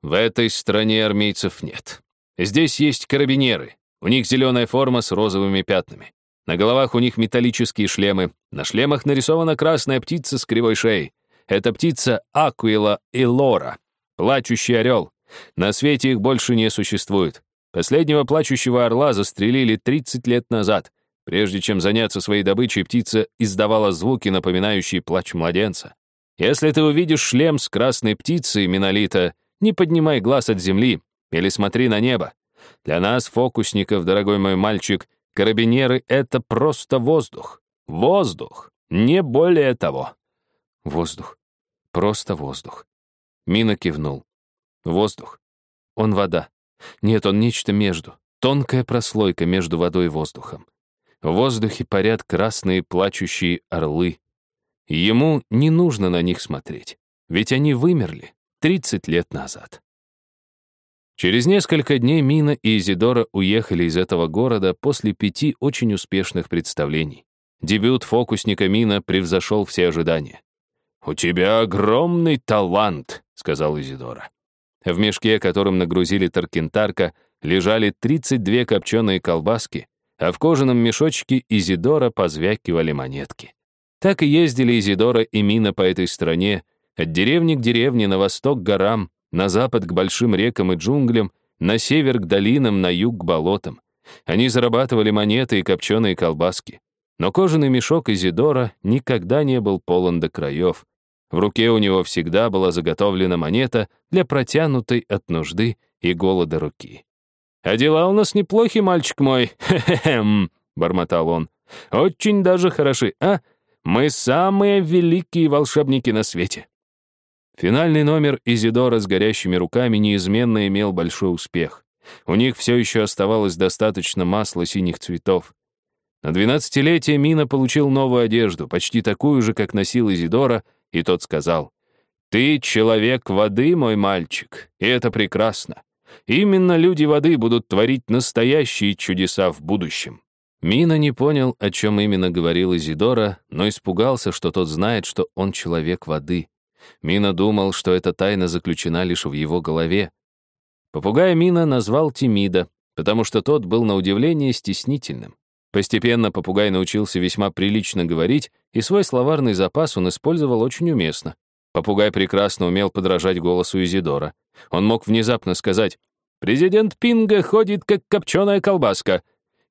«В этой стране армейцев нет. Здесь есть карабинеры. У них зеленая форма с розовыми пятнами. На головах у них металлические шлемы. На шлемах нарисована красная птица с кривой шеей. Это птица Акуила и Лора, плачущий орел. На свете их больше не существует. Последнего плачущего орла застрелили 30 лет назад. Прежде чем заняться своей добычей, птица издавала звуки, напоминающие плач младенца. Если ты увидишь шлем с красной птицей, Минолита, не поднимай глаз от земли или смотри на небо. Для нас, фокусников, дорогой мой мальчик, карабинеры — это просто воздух. Воздух, не более того. Воздух. Просто воздух. Мина кивнул. Воздух. Он вода. Нет, он нечто между. Тонкая прослойка между водой и воздухом. В воздухе парят красные плачущие орлы. Ему не нужно на них смотреть, ведь они вымерли 30 лет назад. Через несколько дней Мина и Изидора уехали из этого города после пяти очень успешных представлений. Дебют фокусника Мина превзошел все ожидания. «У тебя огромный талант», — сказал Изидора. В мешке, которым нагрузили Таркентарка, лежали 32 копченые колбаски, а в кожаном мешочке Изидора позвякивали монетки. Так и ездили Изидора и Мина по этой стране, от деревни к деревне, на восток к горам, на запад к большим рекам и джунглям, на север к долинам, на юг к болотам. Они зарабатывали монеты и копченые колбаски. Но кожаный мешок Изидора никогда не был полон до краев. В руке у него всегда была заготовлена монета для протянутой от нужды и голода руки. «А дела у нас неплохи, мальчик мой, хе-хе-хем», — бормотал он. «Очень даже хороши, а? Мы самые великие волшебники на свете». Финальный номер Изидора с горящими руками неизменно имел большой успех. У них все еще оставалось достаточно масла синих цветов. На двенадцатилетие Мина получил новую одежду, почти такую же, как носил Изидора, и тот сказал, «Ты человек воды, мой мальчик, и это прекрасно. Именно люди воды будут творить настоящие чудеса в будущем». Мина не понял, о чем именно говорил Изидора, но испугался, что тот знает, что он человек воды. Мина думал, что эта тайна заключена лишь в его голове. Попугая Мина назвал Тимида, потому что тот был на удивление стеснительным. Постепенно попугай научился весьма прилично говорить, и свой словарный запас он использовал очень уместно. Попугай прекрасно умел подражать голосу Изидора. Он мог внезапно сказать «Президент Пинга ходит, как копченая колбаска»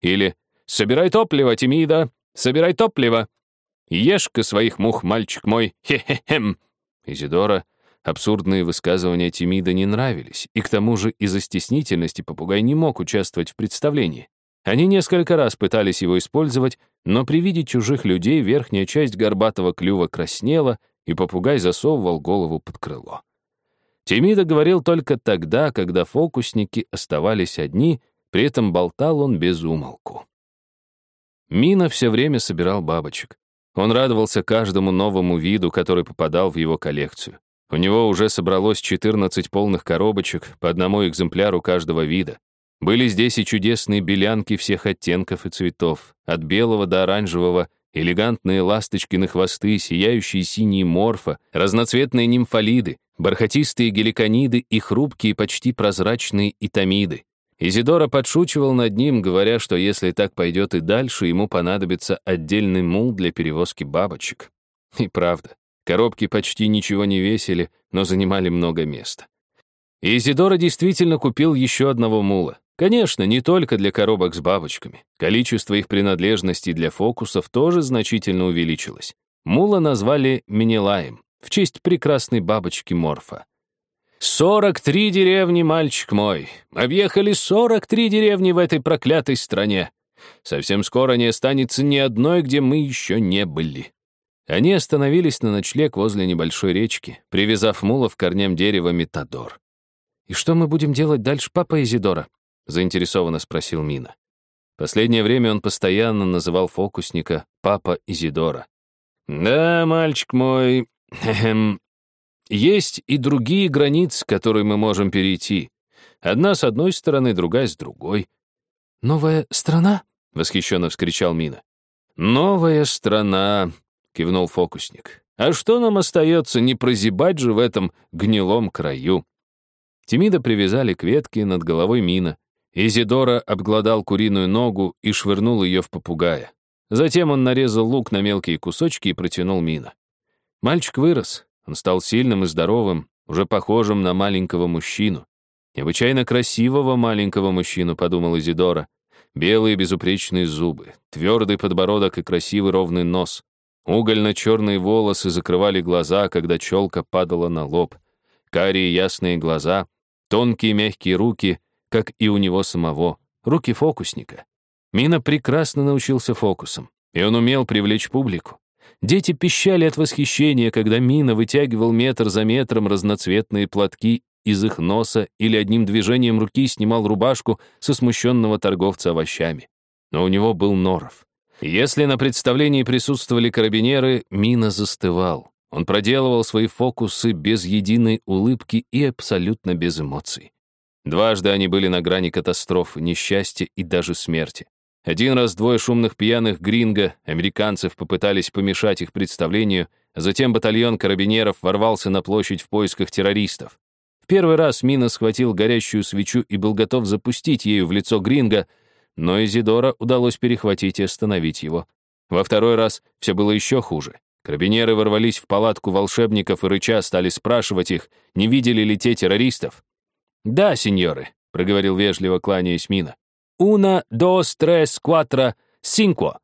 или «Собирай топливо, Тимида, собирай топливо». «Ешь-ка своих мух, мальчик мой, хе-хе-хем». Изидора абсурдные высказывания Тимида не нравились, и к тому же из-за стеснительности попугай не мог участвовать в представлении. Они несколько раз пытались его использовать, но при виде чужих людей верхняя часть горбатого клюва краснела, и попугай засовывал голову под крыло. Тимида говорил только тогда, когда фокусники оставались одни, при этом болтал он без умолку. Мина все время собирал бабочек. Он радовался каждому новому виду, который попадал в его коллекцию. У него уже собралось 14 полных коробочек, по одному экземпляру каждого вида. Были здесь и чудесные белянки всех оттенков и цветов, от белого до оранжевого, элегантные ласточкины хвосты, сияющие синие морфа, разноцветные нимфолиды, бархатистые геликониды и хрупкие, почти прозрачные итамиды. Изидора подшучивал над ним, говоря, что если так пойдет и дальше, ему понадобится отдельный мул для перевозки бабочек. И правда, коробки почти ничего не весили, но занимали много места. Изидора действительно купил еще одного мула. Конечно, не только для коробок с бабочками. Количество их принадлежностей для фокусов тоже значительно увеличилось. Мула назвали Менелаем в честь прекрасной бабочки Морфа. «Сорок три деревни, мальчик мой! Объехали сорок три деревни в этой проклятой стране. Совсем скоро не останется ни одной, где мы еще не были». Они остановились на ночлег возле небольшой речки, привязав мула в корням дерева Метадор. «И что мы будем делать дальше, папа Изидора?» — заинтересованно спросил Мина. Последнее время он постоянно называл фокусника «папа Изидора». «Да, мальчик мой, есть и другие границы, которые мы можем перейти. Одна с одной стороны, другая с другой. «Новая страна?» — восхищенно вскричал Мина. «Новая страна», — кивнул фокусник. «А что нам остается, не прозябать же в этом гнилом краю?» Тимида привязали к ветке над головой Мина. Изидора обглодал куриную ногу и швырнул ее в попугая. Затем он нарезал лук на мелкие кусочки и протянул Мина. Мальчик вырос, он стал сильным и здоровым, уже похожим на маленького мужчину. Необычайно красивого маленького мужчину, подумал Изидора. Белые безупречные зубы, твердый подбородок и красивый ровный нос. Угольно-черные волосы закрывали глаза, когда челка падала на лоб. Карие ясные глаза, тонкие мягкие руки, как и у него самого, руки фокусника. Мина прекрасно научился фокусам, и он умел привлечь публику. Дети пищали от восхищения, когда Мина вытягивал метр за метром разноцветные платки из их носа или одним движением руки снимал рубашку со смущенного торговца овощами. Но у него был норов. Если на представлении присутствовали карабинеры, Мина застывал. Он проделывал свои фокусы без единой улыбки и абсолютно без эмоций. Дважды они были на грани катастрофы, несчастья и даже смерти. Один раз двое шумных пьяных гринго, американцев, попытались помешать их представлению, затем батальон карабинеров ворвался на площадь в поисках террористов. В первый раз Мина схватил горящую свечу и был готов запустить ею в лицо гринго, но Изидора удалось перехватить и остановить его. Во второй раз все было еще хуже. Карабинеры ворвались в палатку волшебников и рыча стали спрашивать их, не видели ли те террористов. «Да, сеньоры», — проговорил вежливо, кланяясь Мина. «Уна, dos, tres, cuatro, cinco».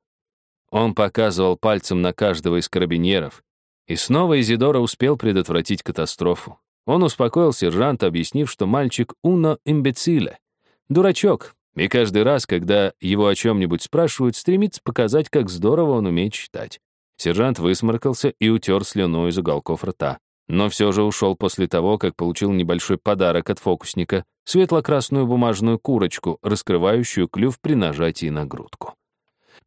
Он показывал пальцем на каждого из карабинеров. И снова Изидора успел предотвратить катастрофу. Он успокоил сержанта, объяснив, что мальчик «уно имбециле» — дурачок, и каждый раз, когда его о чем-нибудь спрашивают, стремится показать, как здорово он умеет читать. Сержант высморкался и утер слюну из уголков рта но все же ушел после того, как получил небольшой подарок от фокусника — светло-красную бумажную курочку, раскрывающую клюв при нажатии на грудку.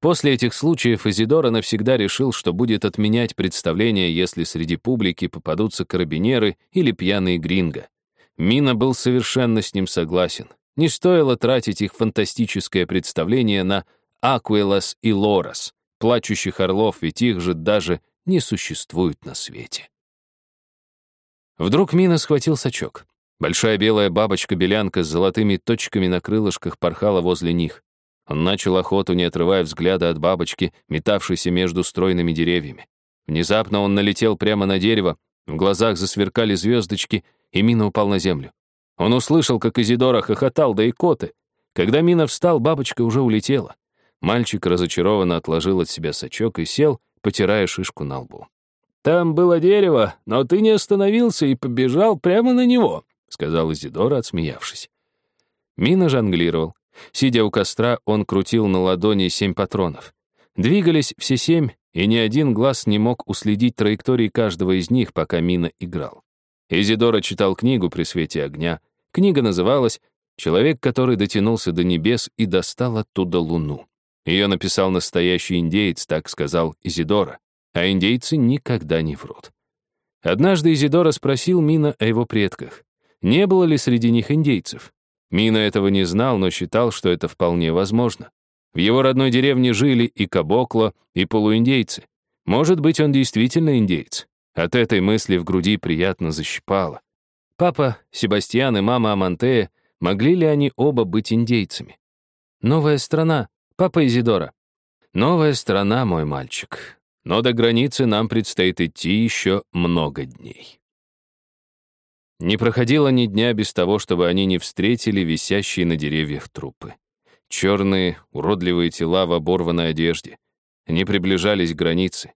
После этих случаев Изидора навсегда решил, что будет отменять представление, если среди публики попадутся карабинеры или пьяные гринго. Мина был совершенно с ним согласен. Не стоило тратить их фантастическое представление на Акуэлас и Лорас, плачущих орлов, ведь их же даже не существует на свете. Вдруг Мина схватил сачок. Большая белая бабочка-белянка с золотыми точками на крылышках порхала возле них. Он начал охоту, не отрывая взгляда от бабочки, метавшейся между стройными деревьями. Внезапно он налетел прямо на дерево, в глазах засверкали звездочки, и Мина упал на землю. Он услышал, как Изидора хохотал, да и коты. Когда Мина встал, бабочка уже улетела. Мальчик разочарованно отложил от себя сачок и сел, потирая шишку на лбу. «Там было дерево, но ты не остановился и побежал прямо на него», — сказал Изидора, отсмеявшись. Мина жонглировал. Сидя у костра, он крутил на ладони семь патронов. Двигались все семь, и ни один глаз не мог уследить траектории каждого из них, пока Мина играл. Изидора читал книгу при свете огня. Книга называлась «Человек, который дотянулся до небес и достал оттуда луну». Ее написал настоящий индеец, так сказал Изидора а индейцы никогда не врут. Однажды Изидора спросил Мина о его предках. Не было ли среди них индейцев? Мина этого не знал, но считал, что это вполне возможно. В его родной деревне жили и кабокло, и полуиндейцы. Может быть, он действительно индейец. От этой мысли в груди приятно защипало. Папа, Себастьян и мама Амантея могли ли они оба быть индейцами. Новая страна, папа Изидора. Новая страна, мой мальчик. Но до границы нам предстоит идти еще много дней. Не проходило ни дня без того, чтобы они не встретили висящие на деревьях трупы. Черные, уродливые тела в оборванной одежде. Они приближались к границе.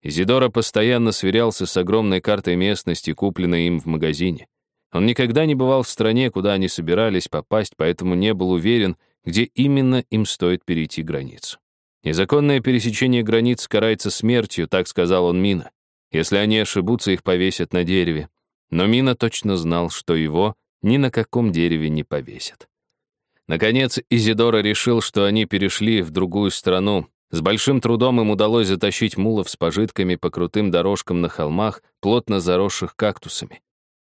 Изидора постоянно сверялся с огромной картой местности, купленной им в магазине. Он никогда не бывал в стране, куда они собирались попасть, поэтому не был уверен, где именно им стоит перейти границу. Незаконное пересечение границ карается смертью, так сказал он Мина. Если они ошибутся, их повесят на дереве. Но Мина точно знал, что его ни на каком дереве не повесят. Наконец, Изидора решил, что они перешли в другую страну. С большим трудом им удалось затащить мулов с пожитками по крутым дорожкам на холмах, плотно заросших кактусами.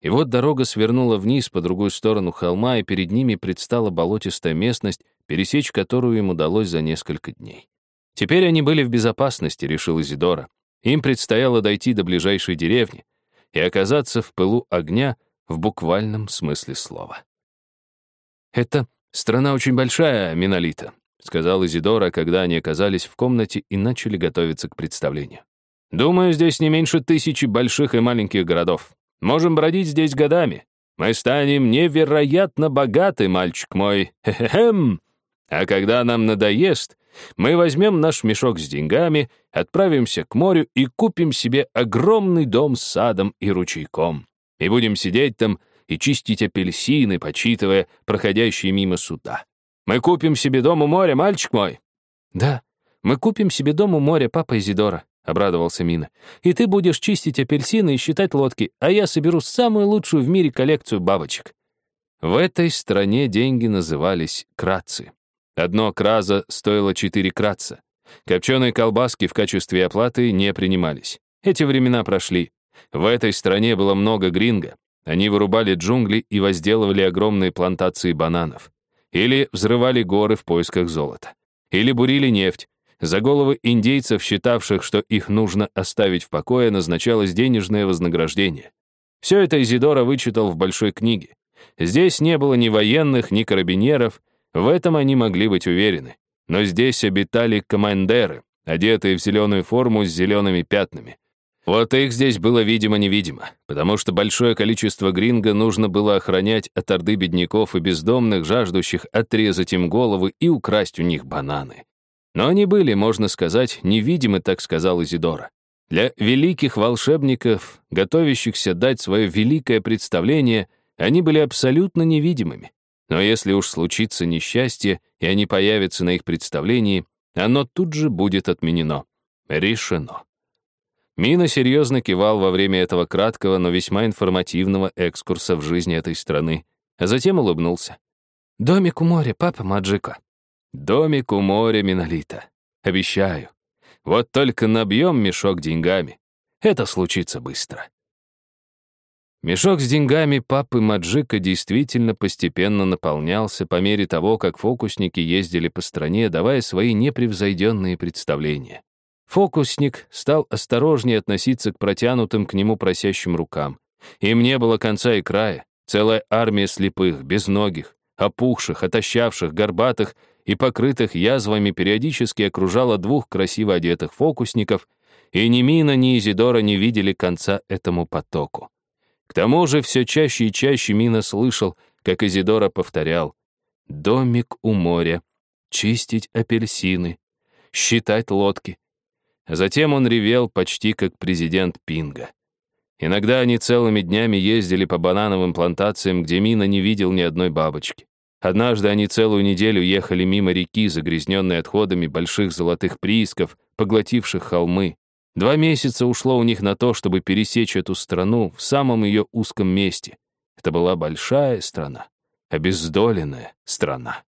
И вот дорога свернула вниз по другую сторону холма, и перед ними предстала болотистая местность, пересечь которую им удалось за несколько дней. Теперь они были в безопасности, решил Изидора. Им предстояло дойти до ближайшей деревни и оказаться в пылу огня в буквальном смысле слова. Это «Страна очень большая, Минолита», — сказал Изидора, когда они оказались в комнате и начали готовиться к представлению. «Думаю, здесь не меньше тысячи больших и маленьких городов. Можем бродить здесь годами. Мы станем невероятно богаты, мальчик мой. Хе-хе-хем. А когда нам надоест, мы возьмем наш мешок с деньгами, отправимся к морю и купим себе огромный дом с садом и ручейком. И будем сидеть там, — и чистить апельсины, почитывая проходящие мимо суда. Мы купим себе дом у моря, мальчик мой. Да, мы купим себе дом у моря, папа Изидора, обрадовался Мина. И ты будешь чистить апельсины и считать лодки, а я соберу самую лучшую в мире коллекцию бабочек. В этой стране деньги назывались кратцы. Одно краза стоило четыре кратца. Копченые колбаски в качестве оплаты не принимались. Эти времена прошли. В этой стране было много гринго. Они вырубали джунгли и возделывали огромные плантации бананов. Или взрывали горы в поисках золота. Или бурили нефть. За головы индейцев, считавших, что их нужно оставить в покое, назначалось денежное вознаграждение. Все это Изидора вычитал в большой книге. Здесь не было ни военных, ни карабинеров, в этом они могли быть уверены. Но здесь обитали командеры, одетые в зеленую форму с зелеными пятнами. Вот их здесь было видимо-невидимо, потому что большое количество гринго нужно было охранять от орды бедняков и бездомных, жаждущих отрезать им головы и украсть у них бананы. Но они были, можно сказать, невидимы, так сказал Изидора. Для великих волшебников, готовящихся дать свое великое представление, они были абсолютно невидимыми. Но если уж случится несчастье, и они появятся на их представлении, оно тут же будет отменено. Решено. Мина серьезно кивал во время этого краткого, но весьма информативного экскурса в жизни этой страны, а затем улыбнулся. «Домик у моря, папа Маджика». «Домик у моря, Минолита. Обещаю. Вот только набьем мешок деньгами. Это случится быстро». Мешок с деньгами папы Маджика действительно постепенно наполнялся по мере того, как фокусники ездили по стране, давая свои непревзойденные представления. Фокусник стал осторожнее относиться к протянутым к нему просящим рукам. Им не было конца и края. Целая армия слепых, безногих, опухших, отощавших, горбатых и покрытых язвами периодически окружала двух красиво одетых фокусников, и ни Мина, ни Изидора не видели конца этому потоку. К тому же все чаще и чаще Мина слышал, как Изидора повторял «Домик у моря, чистить апельсины, считать лодки, Затем он ревел почти как президент Пинга. Иногда они целыми днями ездили по банановым плантациям, где Мина не видел ни одной бабочки. Однажды они целую неделю ехали мимо реки, загрязненной отходами больших золотых приисков, поглотивших холмы. Два месяца ушло у них на то, чтобы пересечь эту страну в самом ее узком месте. Это была большая страна, обездоленная страна.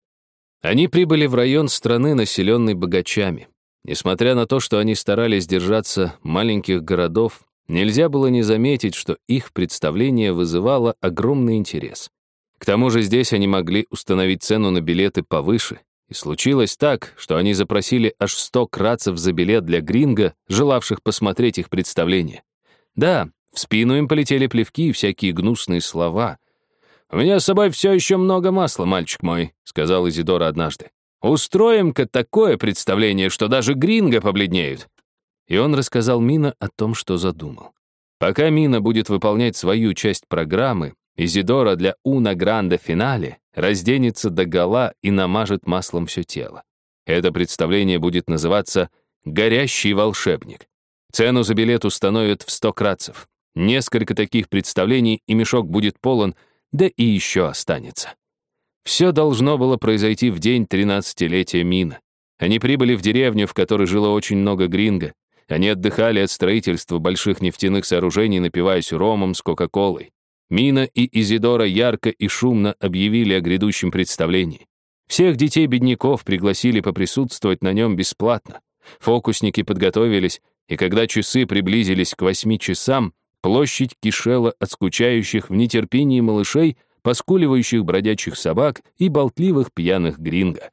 Они прибыли в район страны, населенный богачами. Несмотря на то, что они старались держаться маленьких городов, нельзя было не заметить, что их представление вызывало огромный интерес. К тому же здесь они могли установить цену на билеты повыше, и случилось так, что они запросили аж 100 кратцев за билет для гринга, желавших посмотреть их представление. Да, в спину им полетели плевки и всякие гнусные слова. «У меня с собой все еще много масла, мальчик мой», — сказал Изидора однажды. «Устроим-ка такое представление, что даже гринго побледнеют». И он рассказал Мина о том, что задумал. Пока Мина будет выполнять свою часть программы, Изидора для Уна Гранда финале разденется до гола и намажет маслом все тело. Это представление будет называться «Горящий волшебник». Цену за билет установят в 100 кратцев. Несколько таких представлений, и мешок будет полон, да и еще останется. Все должно было произойти в день 13-летия Мина. Они прибыли в деревню, в которой жило очень много гринго. Они отдыхали от строительства больших нефтяных сооружений, напиваясь ромом с Кока-Колой. Мина и Изидора ярко и шумно объявили о грядущем представлении. Всех детей-бедняков пригласили поприсутствовать на нем бесплатно. Фокусники подготовились, и когда часы приблизились к восьми часам, площадь кишела от скучающих в нетерпении малышей, поскуливающих бродячих собак и болтливых пьяных гринго.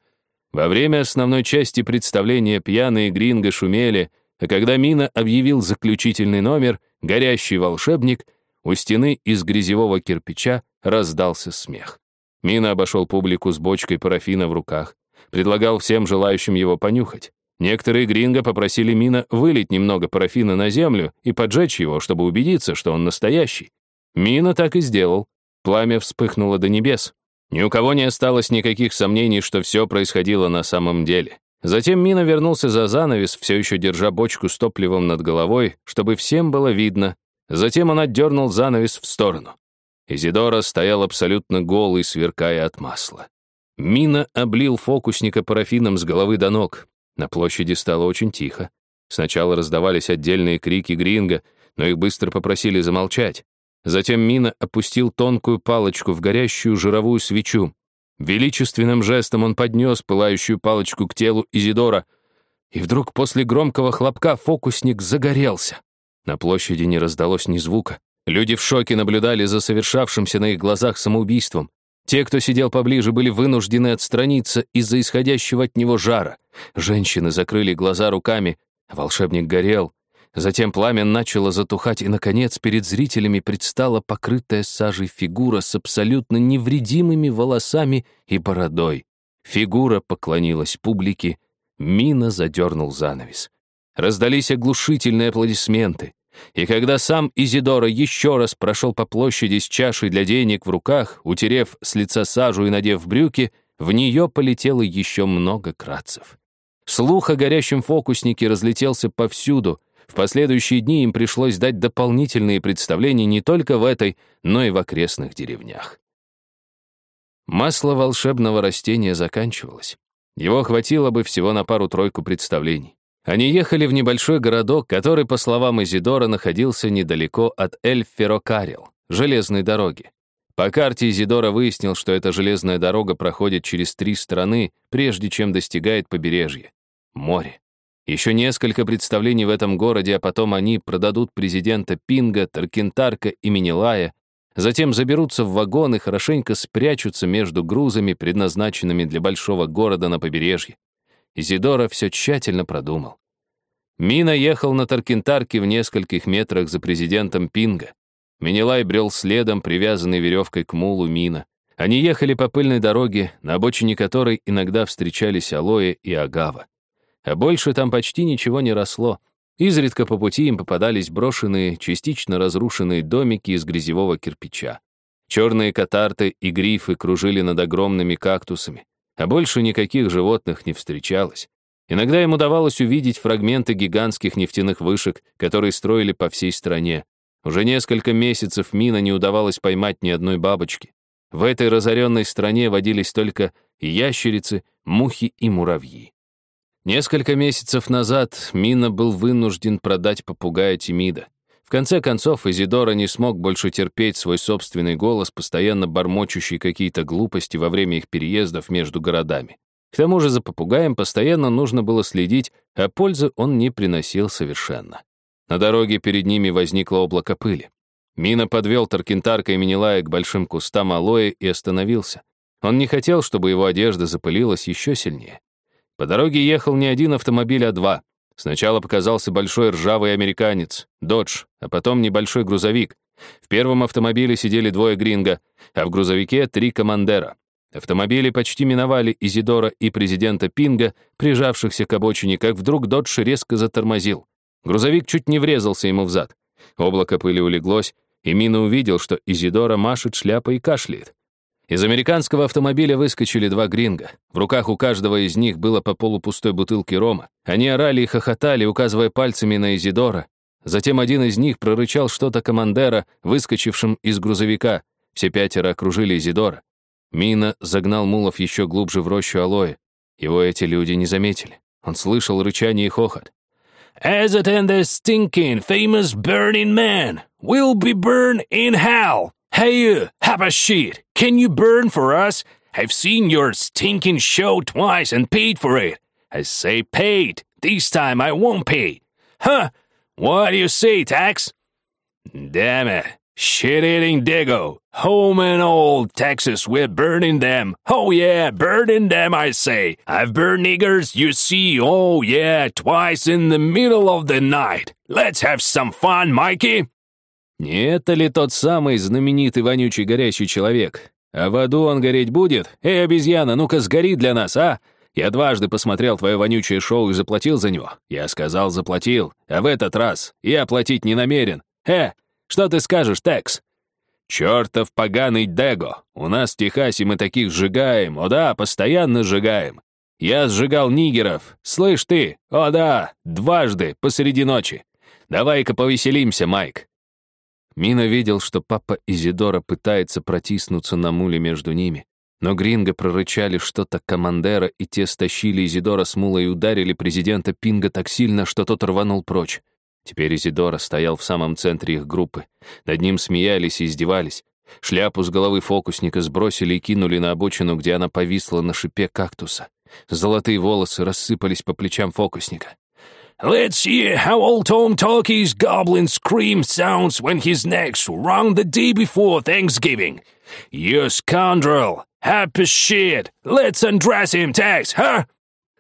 Во время основной части представления пьяные гринго шумели, а когда Мина объявил заключительный номер «Горящий волшебник», у стены из грязевого кирпича раздался смех. Мина обошел публику с бочкой парафина в руках, предлагал всем желающим его понюхать. Некоторые гринго попросили Мина вылить немного парафина на землю и поджечь его, чтобы убедиться, что он настоящий. Мина так и сделал. Пламя вспыхнуло до небес. Ни у кого не осталось никаких сомнений, что все происходило на самом деле. Затем Мина вернулся за занавес, все еще держа бочку с топливом над головой, чтобы всем было видно. Затем он отдернул занавес в сторону. Изидора стоял абсолютно голый, сверкая от масла. Мина облил фокусника парафином с головы до ног. На площади стало очень тихо. Сначала раздавались отдельные крики гринга, но их быстро попросили замолчать. Затем Мина опустил тонкую палочку в горящую жировую свечу. Величественным жестом он поднес пылающую палочку к телу Изидора, и вдруг после громкого хлопка фокусник загорелся. На площади не раздалось ни звука. Люди в шоке наблюдали за совершавшимся на их глазах самоубийством. Те, кто сидел поближе, были вынуждены отстраниться из-за исходящего от него жара. Женщины закрыли глаза руками, волшебник горел. Затем пламя начало затухать, и, наконец, перед зрителями предстала покрытая сажей фигура с абсолютно невредимыми волосами и бородой. Фигура поклонилась публике, Мина задернул занавес. Раздались оглушительные аплодисменты. И когда сам Изидора еще раз прошел по площади с чашей для денег в руках, утерев с лица сажу и надев брюки, в нее полетело еще много кратцев. Слух о горящем фокуснике разлетелся повсюду. В последующие дни им пришлось дать дополнительные представления не только в этой, но и в окрестных деревнях. Масло волшебного растения заканчивалось. Его хватило бы всего на пару-тройку представлений. Они ехали в небольшой городок, который, по словам Изидора, находился недалеко от Эль-Ферокарил, железной дороги. По карте Изидора выяснил, что эта железная дорога проходит через три страны, прежде чем достигает побережья. Море. Еще несколько представлений в этом городе, а потом они продадут президента Пинга, Таркентарка и Минилая, затем заберутся в вагон и хорошенько спрячутся между грузами, предназначенными для большого города на побережье. Изидора все тщательно продумал. Мина ехал на Таркентарке в нескольких метрах за президентом Пинга. Минилай брел следом, привязанный веревкой к мулу Мина. Они ехали по пыльной дороге, на обочине которой иногда встречались алоэ и агава. А больше там почти ничего не росло. Изредка по пути им попадались брошенные, частично разрушенные домики из грязевого кирпича. Черные катарты и грифы кружили над огромными кактусами а больше никаких животных не встречалось. Иногда им удавалось увидеть фрагменты гигантских нефтяных вышек, которые строили по всей стране. Уже несколько месяцев Мина не удавалось поймать ни одной бабочки. В этой разоренной стране водились только ящерицы, мухи и муравьи. Несколько месяцев назад Мина был вынужден продать попугая Тимида конце концов, Изидора не смог больше терпеть свой собственный голос, постоянно бормочущий какие-то глупости во время их переездов между городами. К тому же за попугаем постоянно нужно было следить, а пользы он не приносил совершенно. На дороге перед ними возникло облако пыли. Мина подвел Таркентарка и Минилая к большим кустам алоэ и остановился. Он не хотел, чтобы его одежда запылилась еще сильнее. По дороге ехал не один автомобиль, а два. Сначала показался большой ржавый американец, Додж, а потом небольшой грузовик. В первом автомобиле сидели двое гринго, а в грузовике три командера. Автомобили почти миновали Изидора и президента Пинга, прижавшихся к обочине, как вдруг Додж резко затормозил. Грузовик чуть не врезался ему в зад. Облако пыли улеглось, и Мина увидел, что Изидора машет шляпой и кашляет. Из американского автомобиля выскочили два гринга. В руках у каждого из них было по полупустой бутылке рома. Они орали и хохотали, указывая пальцами на Изидора. Затем один из них прорычал что-то командера, выскочившим из грузовика. Все пятеро окружили Изидора. Мина загнал Мулов еще глубже в рощу алоэ. Его эти люди не заметили. Он слышал рычание и хохот. As it and the stinking, famous burning man will be burned in hell. Hey, you, have a shit. Can you burn for us? I've seen your stinking show twice and paid for it. I say paid. This time I won't pay. Huh? What do you say, Tax? Damn it. Shit-eating Dago. Home and old Texas, we're burning them. Oh yeah, burning them, I say. I've burned niggers, you see, oh yeah, twice in the middle of the night. Let's have some fun, Mikey. Не это ли тот самый знаменитый вонючий горящий человек? А в аду он гореть будет? Эй, обезьяна, ну-ка сгори для нас, а? Я дважды посмотрел твое вонючее шоу и заплатил за него. Я сказал, заплатил. А в этот раз я платить не намерен. Э, что ты скажешь, Текс? Чертов поганый Дего. У нас в Техасе мы таких сжигаем. О да, постоянно сжигаем. Я сжигал нигеров. Слышь ты? О да, дважды, посреди ночи. Давай-ка повеселимся, Майк. Мина видел, что папа Изидора пытается протиснуться на муле между ними. Но Гринго прорычали что-то командера, и те стащили Изидора с мула и ударили президента Пинга так сильно, что тот рванул прочь. Теперь Изидора стоял в самом центре их группы. Над ним смеялись и издевались. Шляпу с головы фокусника сбросили и кинули на обочину, где она повисла на шипе кактуса. Золотые волосы рассыпались по плечам фокусника. Let's hear how old Tom Talkie's goblin scream sounds when his neck's wrung the day before Thanksgiving. You scoundrel! Happy shit! Let's undress him, Tex, huh?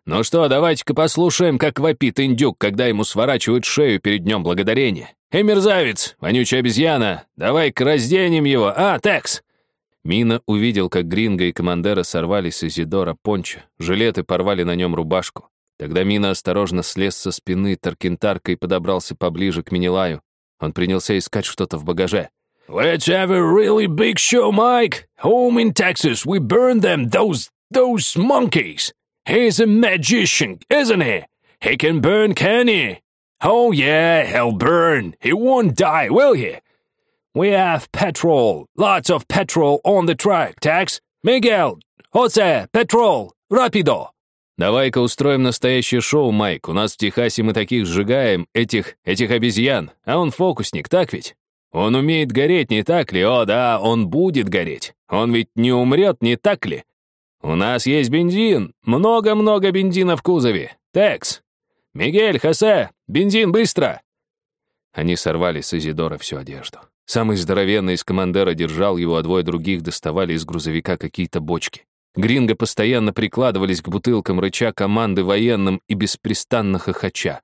Ну что, давайте-ка послушаем, как вопит индюк, когда ему сворачивают шею перед Днем Благодарения. Эй, мерзавец, вонючая обезьяна, давай-ка разденем его, а, Текс? Мина увидел, как Гринго и Командера сорвали с Изидора пончо, жилеты порвали на нем рубашку. Тогда Мина осторожно слез со спины Таркентарка и подобрался поближе к Минилаю. Он принялся искать что-то в багаже. Let's have a really big show, Mike. Home in Texas, we burned them, those, those monkeys. He's a magician, isn't he? He can burn, can he? Oh, yeah, he'll burn. He won't die, will he? We have petrol, lots of petrol on the track, Tex. Miguel, Jose, petrol, rapido. Давай-ка устроим настоящее шоу, Майк. У нас в Техасе мы таких сжигаем, этих, этих обезьян. А он фокусник, так ведь? Он умеет гореть, не так ли? О, да, он будет гореть. Он ведь не умрет, не так ли? У нас есть бензин. Много-много бензина в кузове. Текс. Мигель, Хосе, бензин быстро. Они сорвали с Изидора всю одежду. Самый здоровенный из командера держал его, а двое других доставали из грузовика какие-то бочки. Гринго постоянно прикладывались к бутылкам рыча команды военным и беспрестанно хохоча.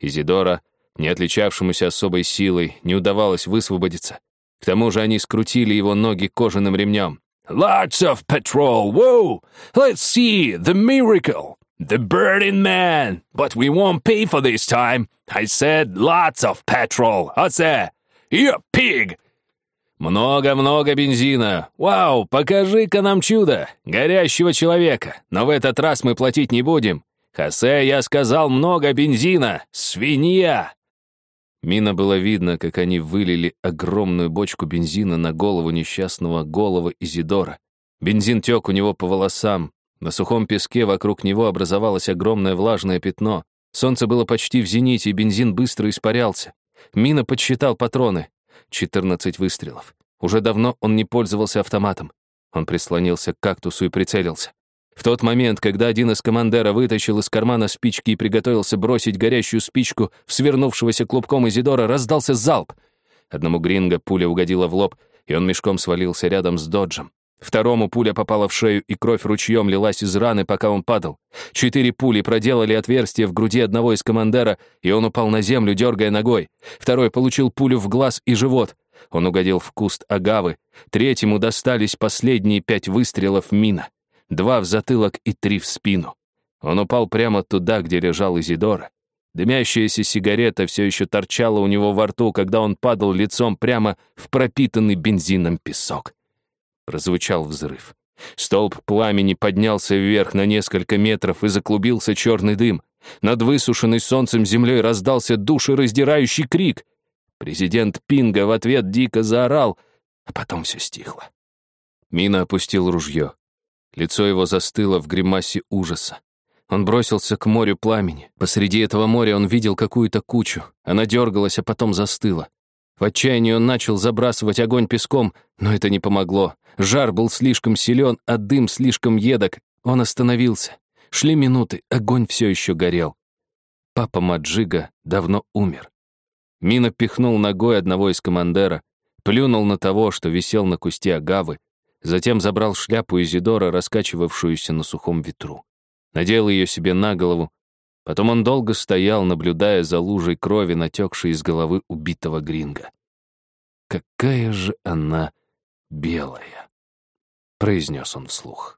Изидора не отличавшемуся особой силой, не удавалось высвободиться. К тому же они скрутили его ноги кожаным ремнем. Lots of petrol, whoa! Let's see, the miracle! The burning man! But we won't pay for this time! I said lots of petrol! What's that? You pig! Много-много бензина. Вау, покажи-ка нам чудо, горящего человека. Но в этот раз мы платить не будем. Хосе, я сказал, много бензина. Свинья. Мина было видно, как они вылили огромную бочку бензина на голову несчастного голого Изидора. Бензин тек у него по волосам. На сухом песке вокруг него образовалось огромное влажное пятно. Солнце было почти в зените, и бензин быстро испарялся. Мина подсчитал патроны. 14 выстрелов. Уже давно он не пользовался автоматом. Он прислонился к кактусу и прицелился. В тот момент, когда один из командера вытащил из кармана спички и приготовился бросить горящую спичку в свернувшегося клубком Изидора, раздался залп. Одному гринго пуля угодила в лоб, и он мешком свалился рядом с Доджем. Второму пуля попала в шею, и кровь ручьем лилась из раны, пока он падал. Четыре пули проделали отверстие в груди одного из командера, и он упал на землю, дергая ногой. Второй получил пулю в глаз и живот. Он угодил в куст агавы. Третьему достались последние пять выстрелов мина. Два в затылок и три в спину. Он упал прямо туда, где лежал Изидора. Дымящаяся сигарета все еще торчала у него во рту, когда он падал лицом прямо в пропитанный бензином песок. Прозвучал взрыв. Столб пламени поднялся вверх на несколько метров и заклубился черный дым. Над высушенной солнцем землей раздался душераздирающий крик. Президент Пинга в ответ дико заорал, а потом все стихло. Мина опустил ружье. Лицо его застыло в гримасе ужаса. Он бросился к морю пламени. Посреди этого моря он видел какую-то кучу. Она дергалась, а потом застыла. В отчаянии он начал забрасывать огонь песком, но это не помогло. Жар был слишком силен, а дым слишком едок. Он остановился. Шли минуты, огонь все еще горел. Папа Маджига давно умер. Мина пихнул ногой одного из командера, плюнул на того, что висел на кусте агавы, затем забрал шляпу Изидора, раскачивавшуюся на сухом ветру. Надел ее себе на голову, потом он долго стоял, наблюдая за лужей крови, натекшей из головы убитого гринга. «Какая же она белая!» — произнес он вслух.